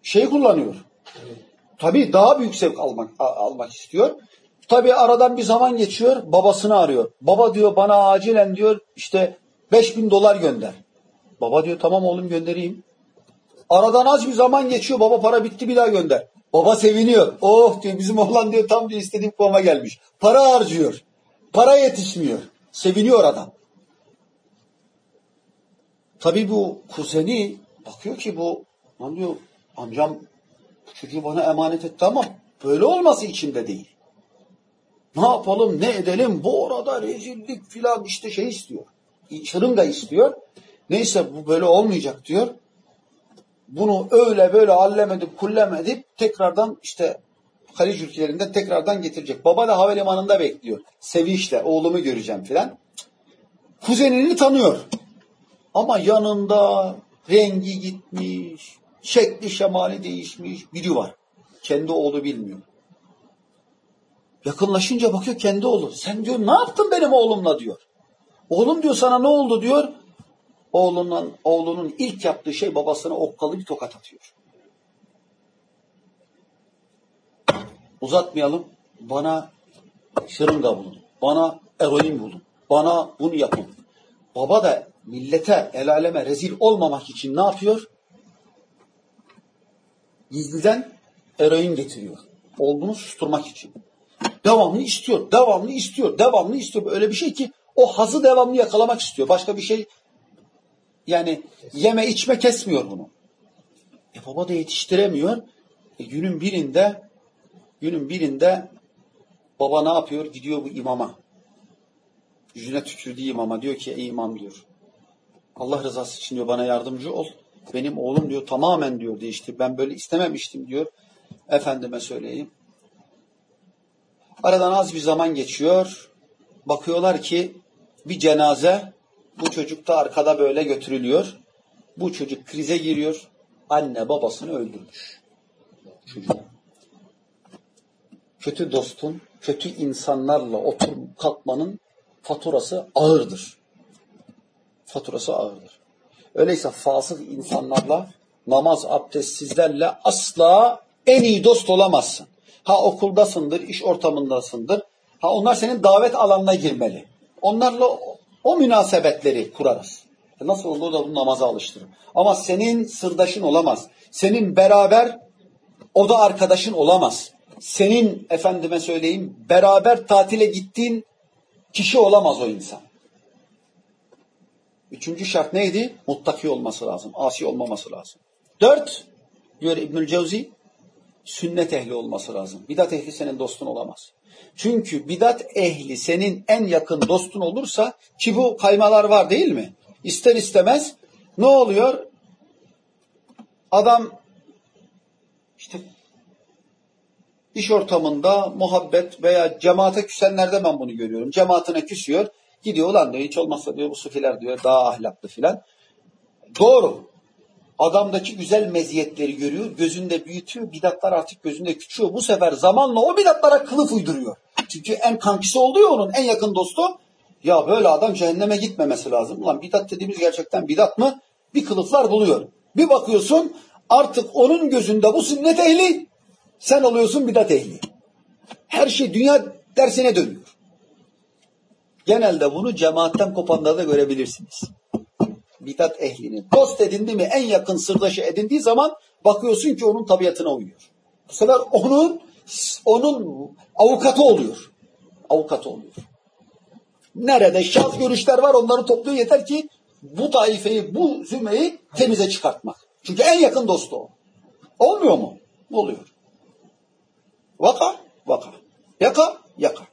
şey kullanıyor. Tabii daha büyük zevk almak, almak istiyor. Tabii aradan bir zaman geçiyor. Babasını arıyor. Baba diyor bana acilen diyor işte 5000 dolar gönder. Baba diyor tamam oğlum göndereyim. Aradan az bir zaman geçiyor. Baba para bitti bir daha gönder. Baba seviniyor. Oh diyor bizim oğlan diyor tam diyor istediğim kovama gelmiş. Para harcıyor. Para yetişmiyor. Seviniyor adam. Tabii bu kuzeni bakıyor ki bu lan diyor amcam bu çocuğu bana emanet etti ama böyle olması içinde değil. Ne yapalım ne edelim bu orada rezillik filan işte şey istiyor. Şırınga istiyor. Neyse bu böyle olmayacak diyor. Bunu öyle böyle allemedip kullemedip tekrardan işte Haliç ülkelerinde tekrardan getirecek. Baba da havalimanında bekliyor. Sevinçle oğlumu göreceğim filan. Kuzenini tanıyor. Ama yanında rengi gitmiş, şekli şemali değişmiş biri var. Kendi oğlu bilmiyor. Yakınlaşınca bakıyor kendi oğlu. Sen diyor ne yaptın benim oğlumla diyor. Oğlum diyor sana ne oldu diyor. Oğlunun, oğlunun ilk yaptığı şey babasına okkalı bir tokat atıyor. Uzatmayalım. Bana şırınga bulun. Bana eroin bulun. Bana bunu yapın. Baba da millete, el aleme rezil olmamak için ne yapıyor? Gizliden eroin getiriyor. Oğlunu susturmak için. Devamlı istiyor, devamlı istiyor, devamlı istiyor. Öyle bir şey ki o hazı devamlı yakalamak istiyor. Başka bir şey yani yeme içme kesmiyor bunu. E baba da yetiştiremiyor. E günün birinde günün birinde baba ne yapıyor? Gidiyor bu imama. Yüzüne tükürdüğü imama diyor ki ey imam diyor. Allah rızası için diyor bana yardımcı ol. Benim oğlum diyor tamamen diyor değişti. Ben böyle istememiştim diyor. Efendime söyleyeyim. Aradan az bir zaman geçiyor. Bakıyorlar ki bir cenaze bu çocuk da arkada böyle götürülüyor. Bu çocuk krize giriyor. Anne babasını öldürmüş. Çocuk. Kötü dostun, kötü insanlarla oturup kalkmanın faturası ağırdır. Faturası ağırdır. Öyleyse fasık insanlarla namaz abdestsizlerle asla en iyi dost olamazsın. Ha okuldasındır, iş ortamındasındır. Ha onlar senin davet alanına girmeli. Onlarla o münasebetleri kurarız. E nasıl olur da bu namaza alıştırır. Ama senin sırdaşın olamaz. Senin beraber o da arkadaşın olamaz. Senin efendime söyleyeyim beraber tatile gittiğin kişi olamaz o insan. Üçüncü şart neydi? Muttaki olması lazım. Asi olmaması lazım. Dört, diyor İbnül Cevzi, sünnet ehli olması lazım. Bidat ehli senin dostun olamaz. Çünkü bidat ehli senin en yakın dostun olursa ki bu kaymalar var değil mi? İster istemez ne oluyor? Adam işte iş ortamında muhabbet veya cemaate küsenlerde ben bunu görüyorum. Cemaatine küsüyor. Gidiyor lan diyor hiç olmazsa diyor bu sufiler diyor daha ahlaklı filan. Doğru. Adamdaki güzel meziyetleri görüyor, gözünde büyütüyor, bidatlar artık gözünde küçüyor. Bu sefer zamanla o bidatlara kılıf uyduruyor. Çünkü en kankisi oluyor onun, en yakın dostu. Ya böyle adam cehenneme gitmemesi lazım. Ulan bidat dediğimiz gerçekten bidat mı? Bir kılıflar buluyor. Bir bakıyorsun artık onun gözünde bu sünnet ehli, sen oluyorsun bidat ehli. Her şey dünya dersine dönüyor. Genelde bunu cemaatten kopanlarda görebilirsiniz bidat ehlini dost edindi mi en yakın sırdaşı edindiği zaman bakıyorsun ki onun tabiatına uyuyor. Bu sefer onun onun avukatı oluyor. Avukatı oluyor. Nerede şans görüşler var onları topluyor yeter ki bu taifeyi, bu zümreyi temize çıkartmak. Çünkü en yakın dostu o. Olmuyor mu? Oluyor. Vaka, vaka. Yaka, yaka.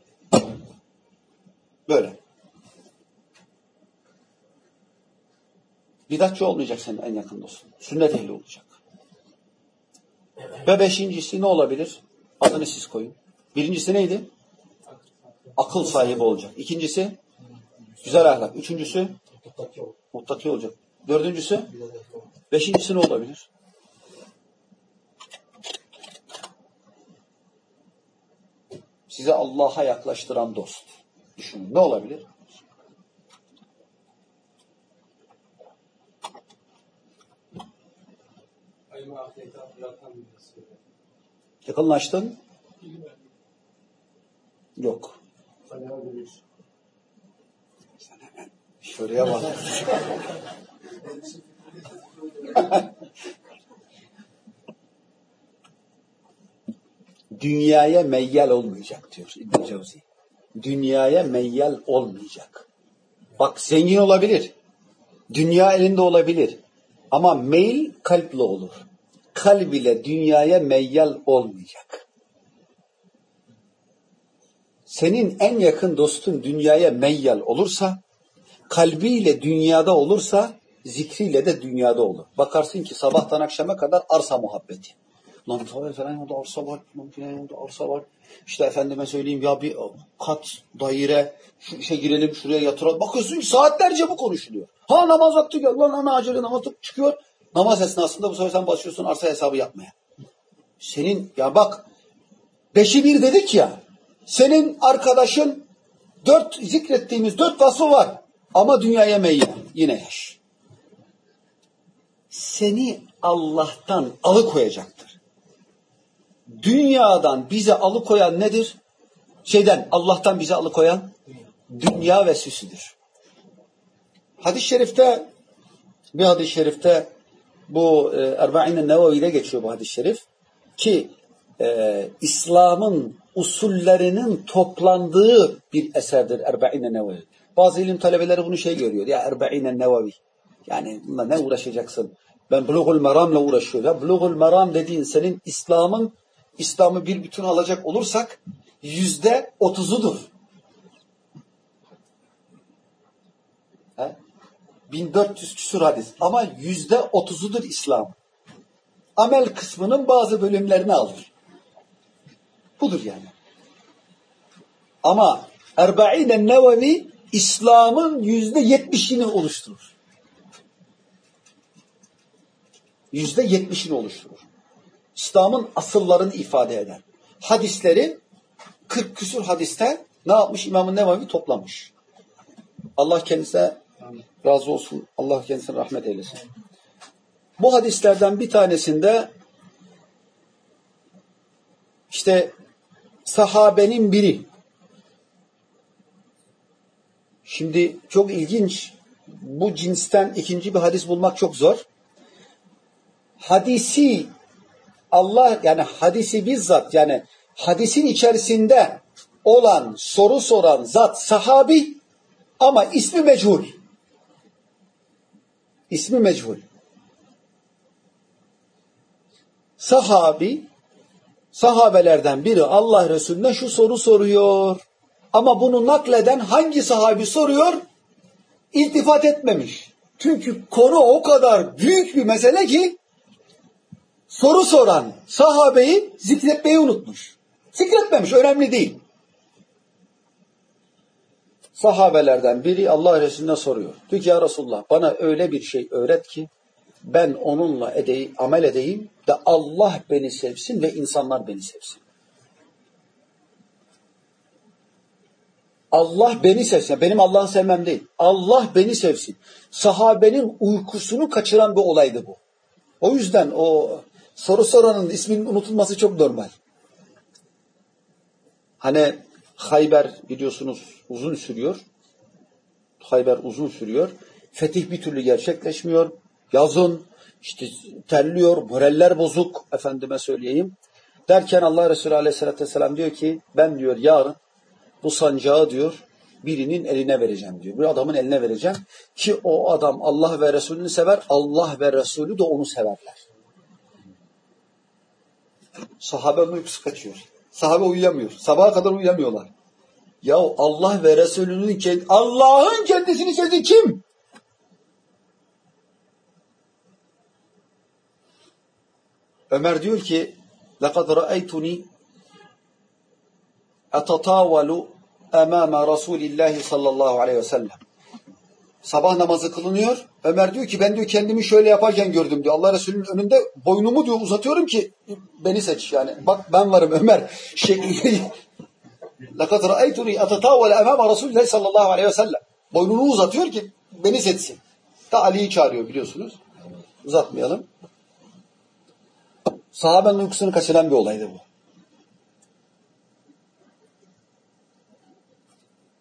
Böyle. Bidatçı olmayacak senin en yakın dostun. Sünnet ehli olacak. Ve beşincisi ne olabilir? Adını siz koyun. Birincisi neydi? Akıl sahibi olacak. İkincisi güzel ahlak. Üçüncüsü muttaki olacak. Dördüncüsü beşincisi ne olabilir? Size Allah'a yaklaştıran dost. Düşünün. Ne olabilir? Yakınlaştın? Yok. Sen hemen şuraya bak. Dünyaya meyyal olmayacak diyor İbn Cevzi. Dünyaya meyyal olmayacak. Bak zengin olabilir. Dünya elinde olabilir. Ama meyil kalple olur. Kalb ile dünyaya meyyal olmayacak. Senin en yakın dostun dünyaya meyyal olursa, kalbiyle dünyada olursa, zikriyle de dünyada olur. Bakarsın ki sabahtan akşama kadar arsa muhabbeti. Lan falan falan orada arsa var, lan falan orada arsa var. İşte efendime söyleyeyim ya bir kat, daire, şu işe girelim şuraya yatıralım. Bakıyorsun saatlerce bu konuşuluyor. Ha namaz vakti gel lan ana acele namaz çıkıyor. Namaz esnasında bu sefer sen başlıyorsun arsa hesabı yapmaya. Senin ya bak beşi bir dedik ya senin arkadaşın dört zikrettiğimiz dört vasfı var. Ama dünyaya meyil. Yine yaş. Seni Allah'tan alıkoyacaktır. Dünyadan bize alıkoyan nedir? Şeyden Allah'tan bize alıkoyan dünya ve süsüdür. Hadis-i şerifte bir hadis-i şerifte bu e, Erba'in-i Nevevi'de geçiyor bu hadis-i şerif ki e, İslam'ın usullerinin toplandığı bir eserdir Erba'in-i Nevevi. Bazı ilim talebeleri bunu şey görüyor. Ya Erba'in-i Nevevi. Yani bununla ne uğraşacaksın? Ben Bulugul Meram'la uğraşıyorum. Ya Bulugul Meram dediğin senin İslam'ın İslam'ı bir bütün alacak olursak yüzde otuzudur. 1400 küsur hadis. Ama yüzde otuzudur İslam. Amel kısmının bazı bölümlerini alır. Budur yani. Ama Erba'inen Nevevi İslam'ın yüzde yetmişini oluşturur. Yüzde yetmişini oluşturur. İslam'ın asıllarını ifade eder. Hadisleri 40 küsur hadiste ne yapmış İmam-ı Nevevi toplamış. Allah kendisine razı olsun. Allah kendisine rahmet eylesin. Bu hadislerden bir tanesinde işte sahabenin biri şimdi çok ilginç bu cinsten ikinci bir hadis bulmak çok zor. Hadisi Allah yani hadisi bizzat yani hadisin içerisinde olan soru soran zat sahabi ama ismi mechul. İsmi mechul. Sahabi, sahabelerden biri Allah Resulüne şu soru soruyor. Ama bunu nakleden hangi sahabi soruyor? İltifat etmemiş. Çünkü konu o kadar büyük bir mesele ki soru soran sahabeyi zikretmeyi unutmuş. Zikretmemiş, önemli değil sahabelerden biri Allah Resulüne soruyor. Diyor ki ya Resulullah bana öyle bir şey öğret ki ben onunla edeyim, amel edeyim de Allah beni sevsin ve insanlar beni sevsin. Allah beni sevsin. Benim Allah'ı sevmem değil. Allah beni sevsin. Sahabenin uykusunu kaçıran bir olaydı bu. O yüzden o soru soranın isminin unutulması çok normal. Hani Hayber biliyorsunuz uzun sürüyor. Hayber uzun sürüyor. Fetih bir türlü gerçekleşmiyor. Yazın işte terliyor, moraller bozuk efendime söyleyeyim. Derken Allah Resulü Aleyhisselatü Vesselam diyor ki ben diyor yarın bu sancağı diyor birinin eline vereceğim diyor. Bir adamın eline vereceğim ki o adam Allah ve Resulünü sever. Allah ve Resulü de onu severler. Sahabe uykusu kaçıyor. Sahabe uyuyamıyor. Sabaha kadar uyuyamıyorlar. Ya Allah ve Resulünün Allah'ın kendisini sevdiği kim? Ömer diyor ki لَقَدْ رَأَيْتُنِي اَتَطَاوَلُ emame Resulillahi sallallahu aleyhi ve sellem. Sabah namazı kılınıyor. Ömer diyor ki ben diyor kendimi şöyle yaparken gördüm diyor. Allah Resulü'nün önünde boynumu diyor uzatıyorum ki beni seç yani. Bak ben varım Ömer. Şey, لَقَدْ رَأَيْتُنِي اَتَطَاوَلَ emame Resulillahi sallallahu aleyhi ve sellem. Boynunu uzatıyor ki beni seçsin. Da Ali'yi çağırıyor biliyorsunuz. Uzatmayalım. Sahabenin uykusunu kaçıran bir olaydı bu.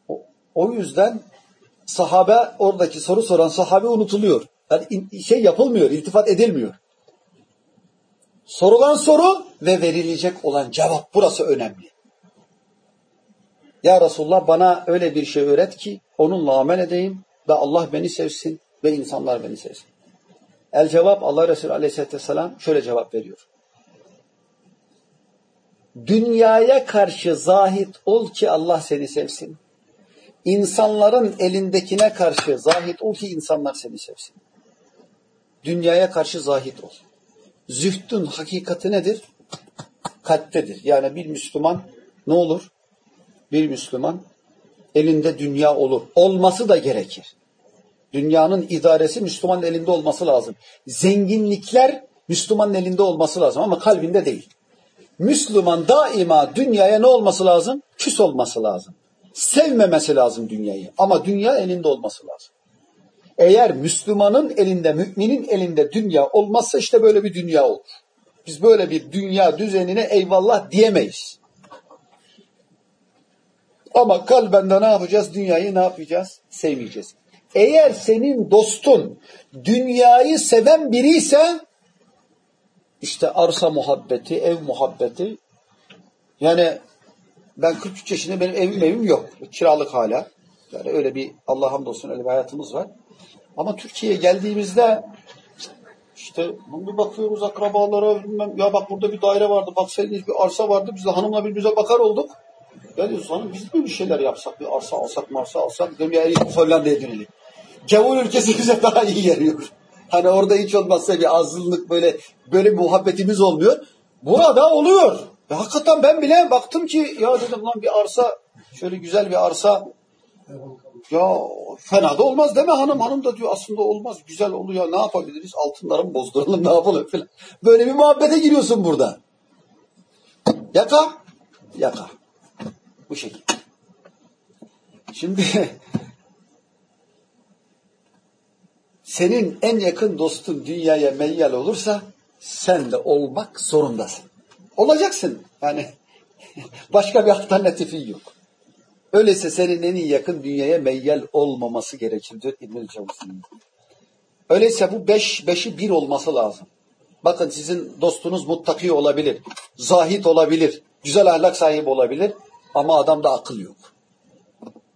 O, o yüzden sahabe oradaki soru soran sahabe unutuluyor. Yani şey yapılmıyor, iltifat edilmiyor. Sorulan soru ve verilecek olan cevap burası önemli. Ya Resulullah bana öyle bir şey öğret ki onunla amel edeyim ve Allah beni sevsin ve insanlar beni sevsin. El cevap Allah Resulü Aleyhisselatü Vesselam şöyle cevap veriyor dünyaya karşı zahit ol ki Allah seni sevsin. İnsanların elindekine karşı zahit ol ki insanlar seni sevsin. Dünyaya karşı zahit ol. Zühtün hakikati nedir? Kalptedir. Yani bir Müslüman ne olur? Bir Müslüman elinde dünya olur. Olması da gerekir. Dünyanın idaresi Müslümanın elinde olması lazım. Zenginlikler Müslümanın elinde olması lazım ama kalbinde değil. Müslüman daima dünyaya ne olması lazım? Küs olması lazım. Sevmemesi lazım dünyayı. Ama dünya elinde olması lazım. Eğer Müslümanın elinde, müminin elinde dünya olmazsa işte böyle bir dünya olur. Biz böyle bir dünya düzenine eyvallah diyemeyiz. Ama kalbende ne yapacağız? Dünyayı ne yapacağız? Sevmeyeceğiz. Eğer senin dostun dünyayı seven biri ise işte arsa muhabbeti, ev muhabbeti. Yani ben 43 yaşında benim evim evim yok. Kiralık hala. Yani öyle bir Allah hamdolsun öyle bir hayatımız var. Ama Türkiye'ye geldiğimizde işte bir bakıyoruz akrabalara bilmem ya bak burada bir daire vardı bak senin bir arsa vardı biz de hanımla birbirimize bakar olduk. Ya diyoruz hanım biz de bir şeyler yapsak bir arsa alsak marsa alsak diyorum ya Hollanda'ya dönelim. Gavur ülkesi bize daha iyi geliyor. Hani orada hiç olmazsa bir azınlık böyle böyle muhabbetimiz olmuyor. Burada oluyor. Ya hakikaten ben bile baktım ki ya dedim lan bir arsa şöyle güzel bir arsa ya fena da olmaz deme hanım. Hanım da diyor aslında olmaz. Güzel oluyor. Ne yapabiliriz? Altınları mı bozduralım ne yapalım filan. Böyle bir muhabbete giriyorsun burada. Yaka. Yaka. Bu şekilde. Şimdi senin en yakın dostun dünyaya meyyal olursa sen de olmak zorundasın. Olacaksın. Yani başka bir alternatifin yok. Öyleyse senin en yakın dünyaya meyyal olmaması gerekir diyor Cevzi'nin. Öyleyse bu beş, beşi bir olması lazım. Bakın sizin dostunuz muttaki olabilir, zahit olabilir, güzel ahlak sahibi olabilir ama adamda akıl yok.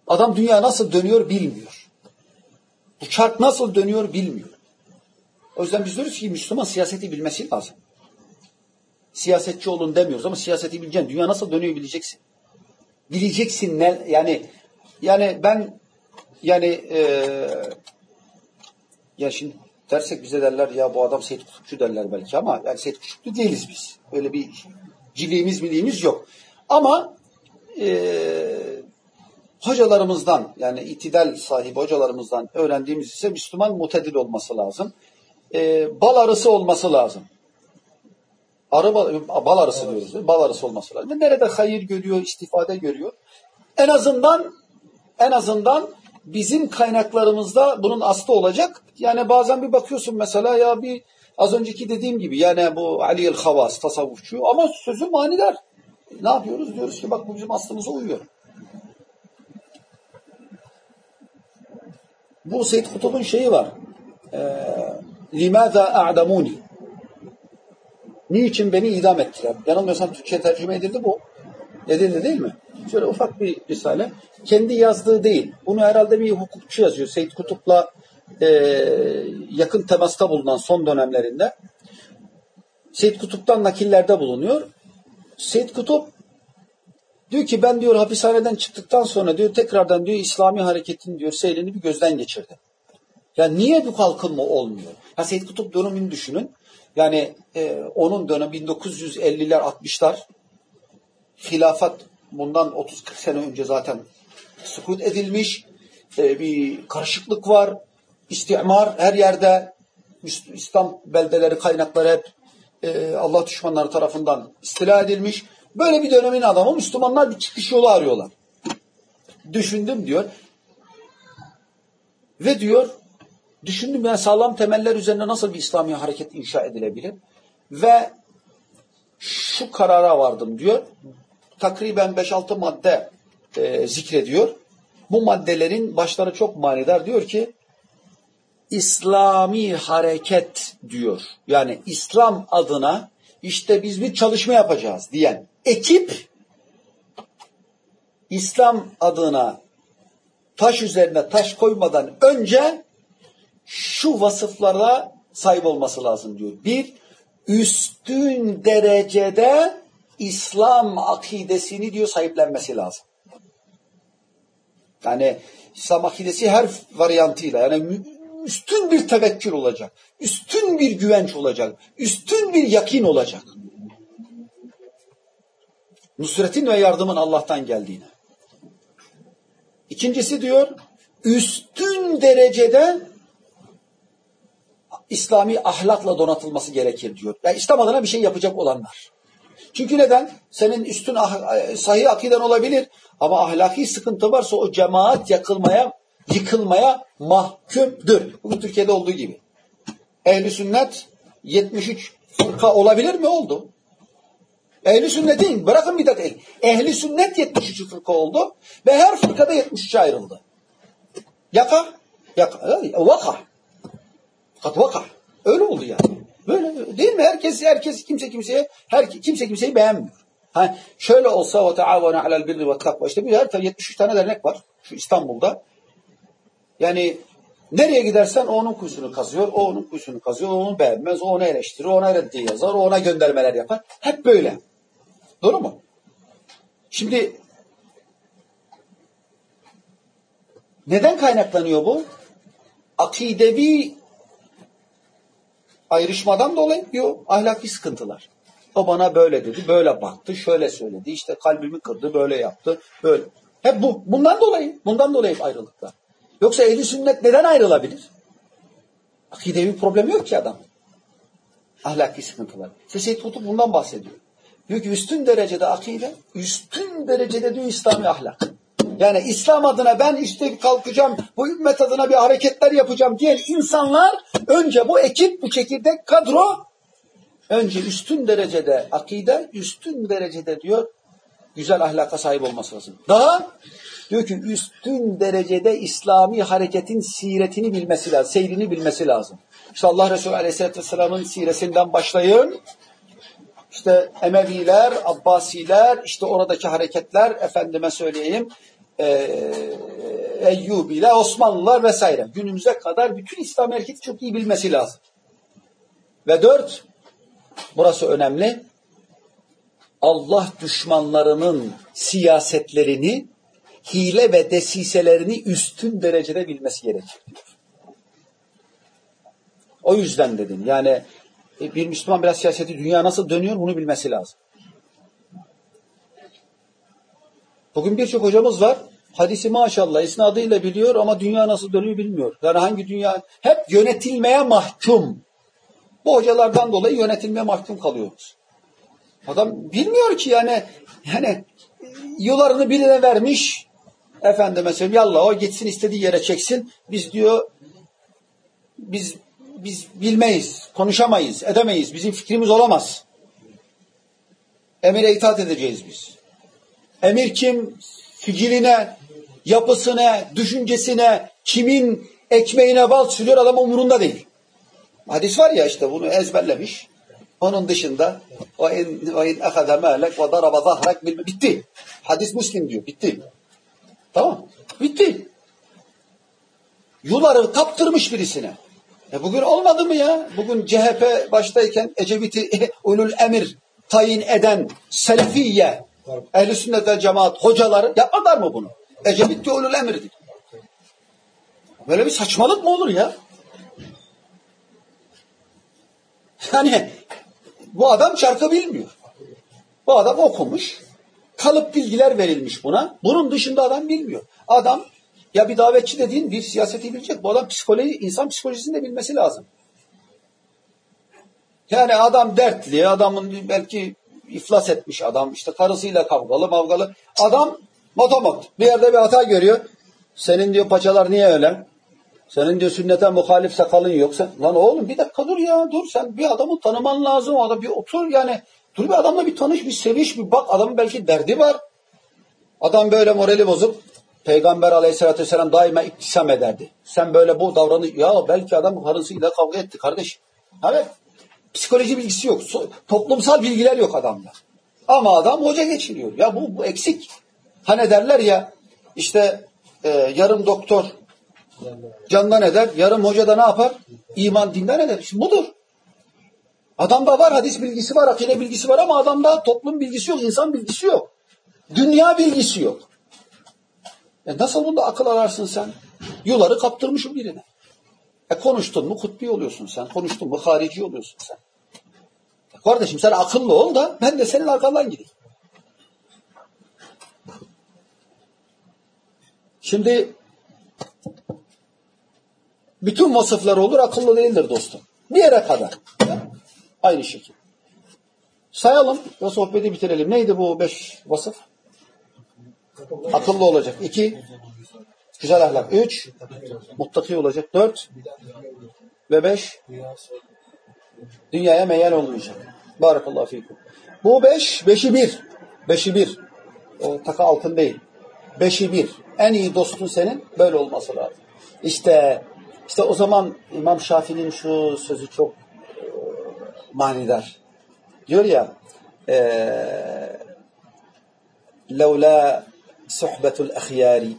Adam dünya nasıl dönüyor bilmiyor. Bu çark nasıl dönüyor bilmiyor. O yüzden biz diyoruz ki Müslüman siyaseti bilmesi lazım. Siyasetçi olun demiyoruz ama siyaseti bileceksin. Dünya nasıl dönüyor bileceksin. Bileceksin ne yani yani ben yani e, ya şimdi dersek bize derler ya bu adam Seyit Kutupçu derler belki ama yani Seyit Kutupçu değiliz biz. Öyle bir ciliğimiz biliğimiz yok. Ama e, hocalarımızdan yani itidal sahibi hocalarımızdan öğrendiğimiz ise Müslüman mutedil olması lazım. E, bal arısı olması lazım. Arı bal, arısı evet. diyoruz. Bal arısı olması lazım. Nerede hayır görüyor, istifade görüyor. En azından en azından bizim kaynaklarımızda bunun aslı olacak. Yani bazen bir bakıyorsun mesela ya bir az önceki dediğim gibi yani bu Ali el Havas tasavvufçu ama sözü manidar. Ne yapıyoruz? Diyoruz ki bak bu bizim aslımıza uyuyor. Bu Seyyid Kutub'un şeyi var. Limaza a'damuni. Niçin beni idam ettiler? Yanılmıyorsam Türkçe tercüme edildi bu. Edildi değil mi? Şöyle ufak bir risale. Kendi yazdığı değil. Bunu herhalde bir hukukçu yazıyor. Seyit Kutup'la e, yakın temasta bulunan son dönemlerinde. Seyit Kutup'tan nakillerde bulunuyor. Seyit Kutup diyor ki ben diyor hapishaneden çıktıktan sonra diyor tekrardan diyor İslami hareketin diyor seyrini bir gözden geçirdi. Yani niye bu kalkınma olmuyor? Ha Seyit Kutup dönemini düşünün. Yani e, onun dönemi 1950'ler 60'lar hilafat bundan 30-40 sene önce zaten sukut edilmiş. E, bir karışıklık var. İstimar her yerde İslam beldeleri kaynakları hep e, Allah düşmanları tarafından istila edilmiş. Böyle bir dönemin adamı Müslümanlar bir çıkış yolu arıyorlar. Düşündüm diyor. Ve diyor düşündüm yani sağlam temeller üzerine nasıl bir İslami hareket inşa edilebilir? Ve şu karara vardım diyor. Takriben 5-6 madde e, zikrediyor. Bu maddelerin başları çok manidar. Diyor ki İslami hareket diyor. Yani İslam adına işte biz bir çalışma yapacağız diyen ekip İslam adına taş üzerine taş koymadan önce şu vasıflara sahip olması lazım diyor. Bir, üstün derecede İslam akidesini diyor sahiplenmesi lazım. Yani İslam akidesi her varyantıyla yani üstün bir tevekkül olacak. Üstün bir güvenç olacak. Üstün bir yakin olacak. Nusretin ve yardımın Allah'tan geldiğine. İkincisi diyor, üstün derecede İslami ahlakla donatılması gerekir diyor. Yani İslam adına bir şey yapacak olanlar. Çünkü neden? Senin üstün ah, sahih akiden olabilir ama ahlaki sıkıntı varsa o cemaat yakılmaya, yıkılmaya mahkumdur. Bugün Türkiye'de olduğu gibi. Ehli sünnet 73 fırka olabilir mi? Oldu. Ehli sünnet değil. Bırakın bidat değil. Ehli sünnet 73 fırka oldu ve her fırkada 73 ayrıldı. Yaka, yaka, vaka. Kat vaka. Öyle oldu yani. Böyle değil mi? Herkes herkes kimse kimseye her kimse kimseyi beğenmiyor. Ha, şöyle olsa ve taavana alel birri ve takva. İşte bir her 73 tane dernek var şu İstanbul'da. Yani nereye gidersen onun kuyusunu kazıyor, o onun kuyusunu kazıyor, onu beğenmez, onu eleştirir, ona reddiye yazar, ona göndermeler yapar. Hep böyle. Doğru mu? Şimdi neden kaynaklanıyor bu? Akidevi ayrışmadan dolayı yok. Ahlaki sıkıntılar. O bana böyle dedi, böyle baktı, şöyle söyledi, işte kalbimi kırdı, böyle yaptı, böyle. Hep bu, bundan dolayı, bundan dolayı ayrılıklar. Yoksa ehli sünnet neden ayrılabilir? Akidevi problemi yok ki adam. Ahlaki sıkıntılar. İşte Seyyid Kutup bundan bahsediyor. Diyor ki üstün derecede akide, üstün derecede diyor İslami ahlak. Yani İslam adına ben işte kalkacağım, bu ümmet adına bir hareketler yapacağım diyen insanlar önce bu ekip, bu çekirdek kadro önce üstün derecede akide, üstün derecede diyor güzel ahlaka sahip olması lazım. Daha diyor ki üstün derecede İslami hareketin siretini bilmesi lazım, seyrini bilmesi lazım. İşte Allah Resulü Aleyhisselatü Vesselam'ın siresinden başlayın. İşte Emeviler, Abbasiler, işte oradaki hareketler, efendime söyleyeyim, e, Eyyubiler, Osmanlılar vesaire. Günümüze kadar bütün İslam hareketi çok iyi bilmesi lazım. Ve dört, burası önemli, Allah düşmanlarının siyasetlerini, hile ve desiselerini üstün derecede bilmesi gerekir O yüzden dedim yani e, bir Müslüman biraz siyaseti dünya nasıl dönüyor bunu bilmesi lazım. Bugün birçok hocamız var. Hadisi maşallah isnadıyla biliyor ama dünya nasıl dönüyor bilmiyor. Yani hangi dünya hep yönetilmeye mahkum. Bu hocalardan dolayı yönetilmeye mahkum kalıyoruz. Adam bilmiyor ki yani yani yollarını birine vermiş. Efendim mesela yallah o gitsin istediği yere çeksin. Biz diyor biz biz bilmeyiz, konuşamayız, edemeyiz. Bizim fikrimiz olamaz. Emire itaat edeceğiz biz. Emir kim? Fikiline, yapısına, düşüncesine, kimin ekmeğine bal sürüyor adam umurunda değil. Hadis var ya işte bunu ezberlemiş. Onun dışında o in o in ve daraba zahrak bitti. Hadis Müslim diyor. Bitti. Tamam. Bitti. Yuları kaptırmış birisine. E bugün olmadı mı ya? Bugün CHP baştayken Ecevit'i ulul emir tayin eden Selefiye, ehl-i sünnet cemaat hocaları yapmadılar mı bunu? Ecevit de ulul emirdi. Böyle bir saçmalık mı olur ya? Yani bu adam şarkı bilmiyor. Bu adam okumuş. Kalıp bilgiler verilmiş buna. Bunun dışında adam bilmiyor. Adam ya bir davetçi dediğin bir siyaseti bilecek. Bu adam psikoloji, insan psikolojisini de bilmesi lazım. Yani adam dertli, adamın belki iflas etmiş adam, işte karısıyla kavgalı mavgalı. Adam motomot. Bir yerde bir hata görüyor. Senin diyor paçalar niye öyle? Senin diyor sünnete muhalif sakalın yok. Sen, lan oğlum bir dakika dur ya dur sen bir adamı tanıman lazım. Adam bir otur yani. Dur bir adamla bir tanış bir seviş bir bak adamın belki derdi var. Adam böyle morali bozuk. Peygamber aleyhissalatü vesselam daima iktisam ederdi. Sen böyle bu davranış ya belki adam karısıyla kavga etti kardeş. Evet. Psikoloji bilgisi yok. Toplumsal bilgiler yok adamda. Ama adam hoca geçiniyor. Ya bu, bu eksik. Hani derler ya işte e, yarım doktor candan eder. Yarım hoca da ne yapar? İman dinden eder. İşte budur. Adamda var hadis bilgisi var, akide bilgisi var ama adamda toplum bilgisi yok, insan bilgisi yok. Dünya bilgisi yok. E nasıl bunda akıl ararsın sen? Yuları kaptırmışım birine. E konuştun mu kutbi oluyorsun sen. Konuştun mu harici oluyorsun sen. Kardeşim sen akıllı ol da ben de senin arkandan gideyim. Şimdi bütün vasıflar olur akıllı değildir dostum. Bir yere kadar. Aynı şekilde. Sayalım ve sohbeti bitirelim. Neydi bu beş vasıf? Akıllı olacak. İki, güzel ahlak. Üç, muttaki olacak. Dört ve beş, dünyaya meyal olmayacak. Barakallahu fikum. Bu beş, beşi bir. Beşi bir. O taka altın değil. Beşi bir. En iyi dostun senin böyle olması lazım. İşte işte o zaman İmam Şafii'nin şu sözü çok e, manidar. Diyor ya e, levla suhbetul ahyari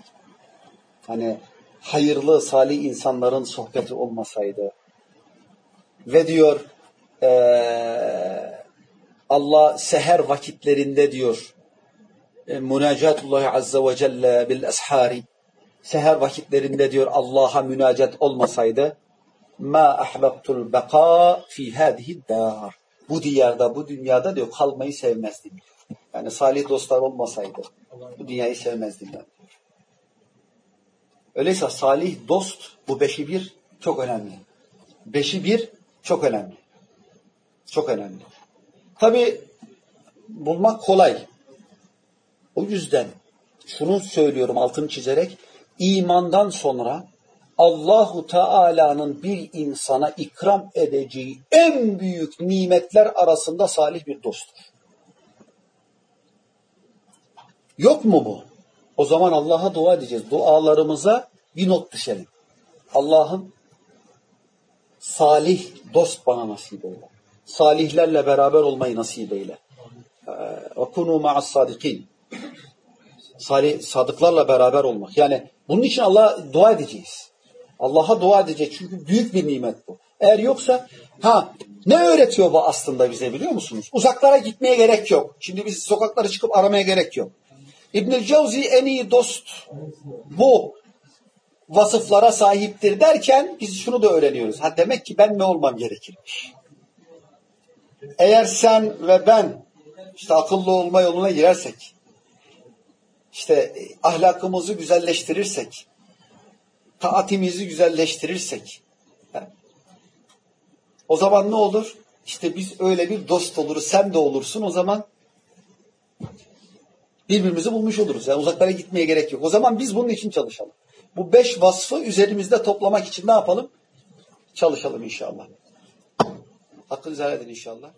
hani hayırlı salih insanların sohbeti olmasaydı ve diyor e, Allah seher vakitlerinde diyor e, münacatullah azze ve celle bil ashari seher vakitlerinde diyor Allah'a münacat olmasaydı ma ahbabtul beka fi hadihi dar bu diyarda bu dünyada diyor kalmayı sevmezdim. Yani salih dostlar olmasaydı bu dünyayı sevmezdim ben. Öyleyse salih dost bu beşi bir çok önemli. Beşi bir çok önemli. Çok önemli. Tabi bulmak kolay. O yüzden şunu söylüyorum altını çizerek imandan sonra Allahu Teala'nın bir insana ikram edeceği en büyük nimetler arasında salih bir dosttur. Yok mu bu? O zaman Allah'a dua edeceğiz. Dualarımıza bir not düşelim. Allah'ım salih dost bana nasip eyle. Salihlerle beraber olmayı nasip eyle. Ma'as sadikin. Salih, sadıklarla beraber olmak. Yani bunun için Allah'a dua edeceğiz. Allah'a dua edeceğiz. Çünkü büyük bir nimet bu. Eğer yoksa ha ne öğretiyor bu aslında bize biliyor musunuz? Uzaklara gitmeye gerek yok. Şimdi biz sokaklara çıkıp aramaya gerek yok. İbnül Cevzi en iyi dost bu vasıflara sahiptir derken biz şunu da öğreniyoruz. Ha demek ki ben ne olmam gerekirmiş. Eğer sen ve ben işte akıllı olma yoluna girersek, işte ahlakımızı güzelleştirirsek, taatimizi güzelleştirirsek, o zaman ne olur? İşte biz öyle bir dost oluruz, sen de olursun o zaman birbirimizi bulmuş oluruz. Yani uzaklara gitmeye gerek yok. O zaman biz bunun için çalışalım. Bu beş vasfı üzerimizde toplamak için ne yapalım? Çalışalım inşallah. Hakkınızı helal edin inşallah.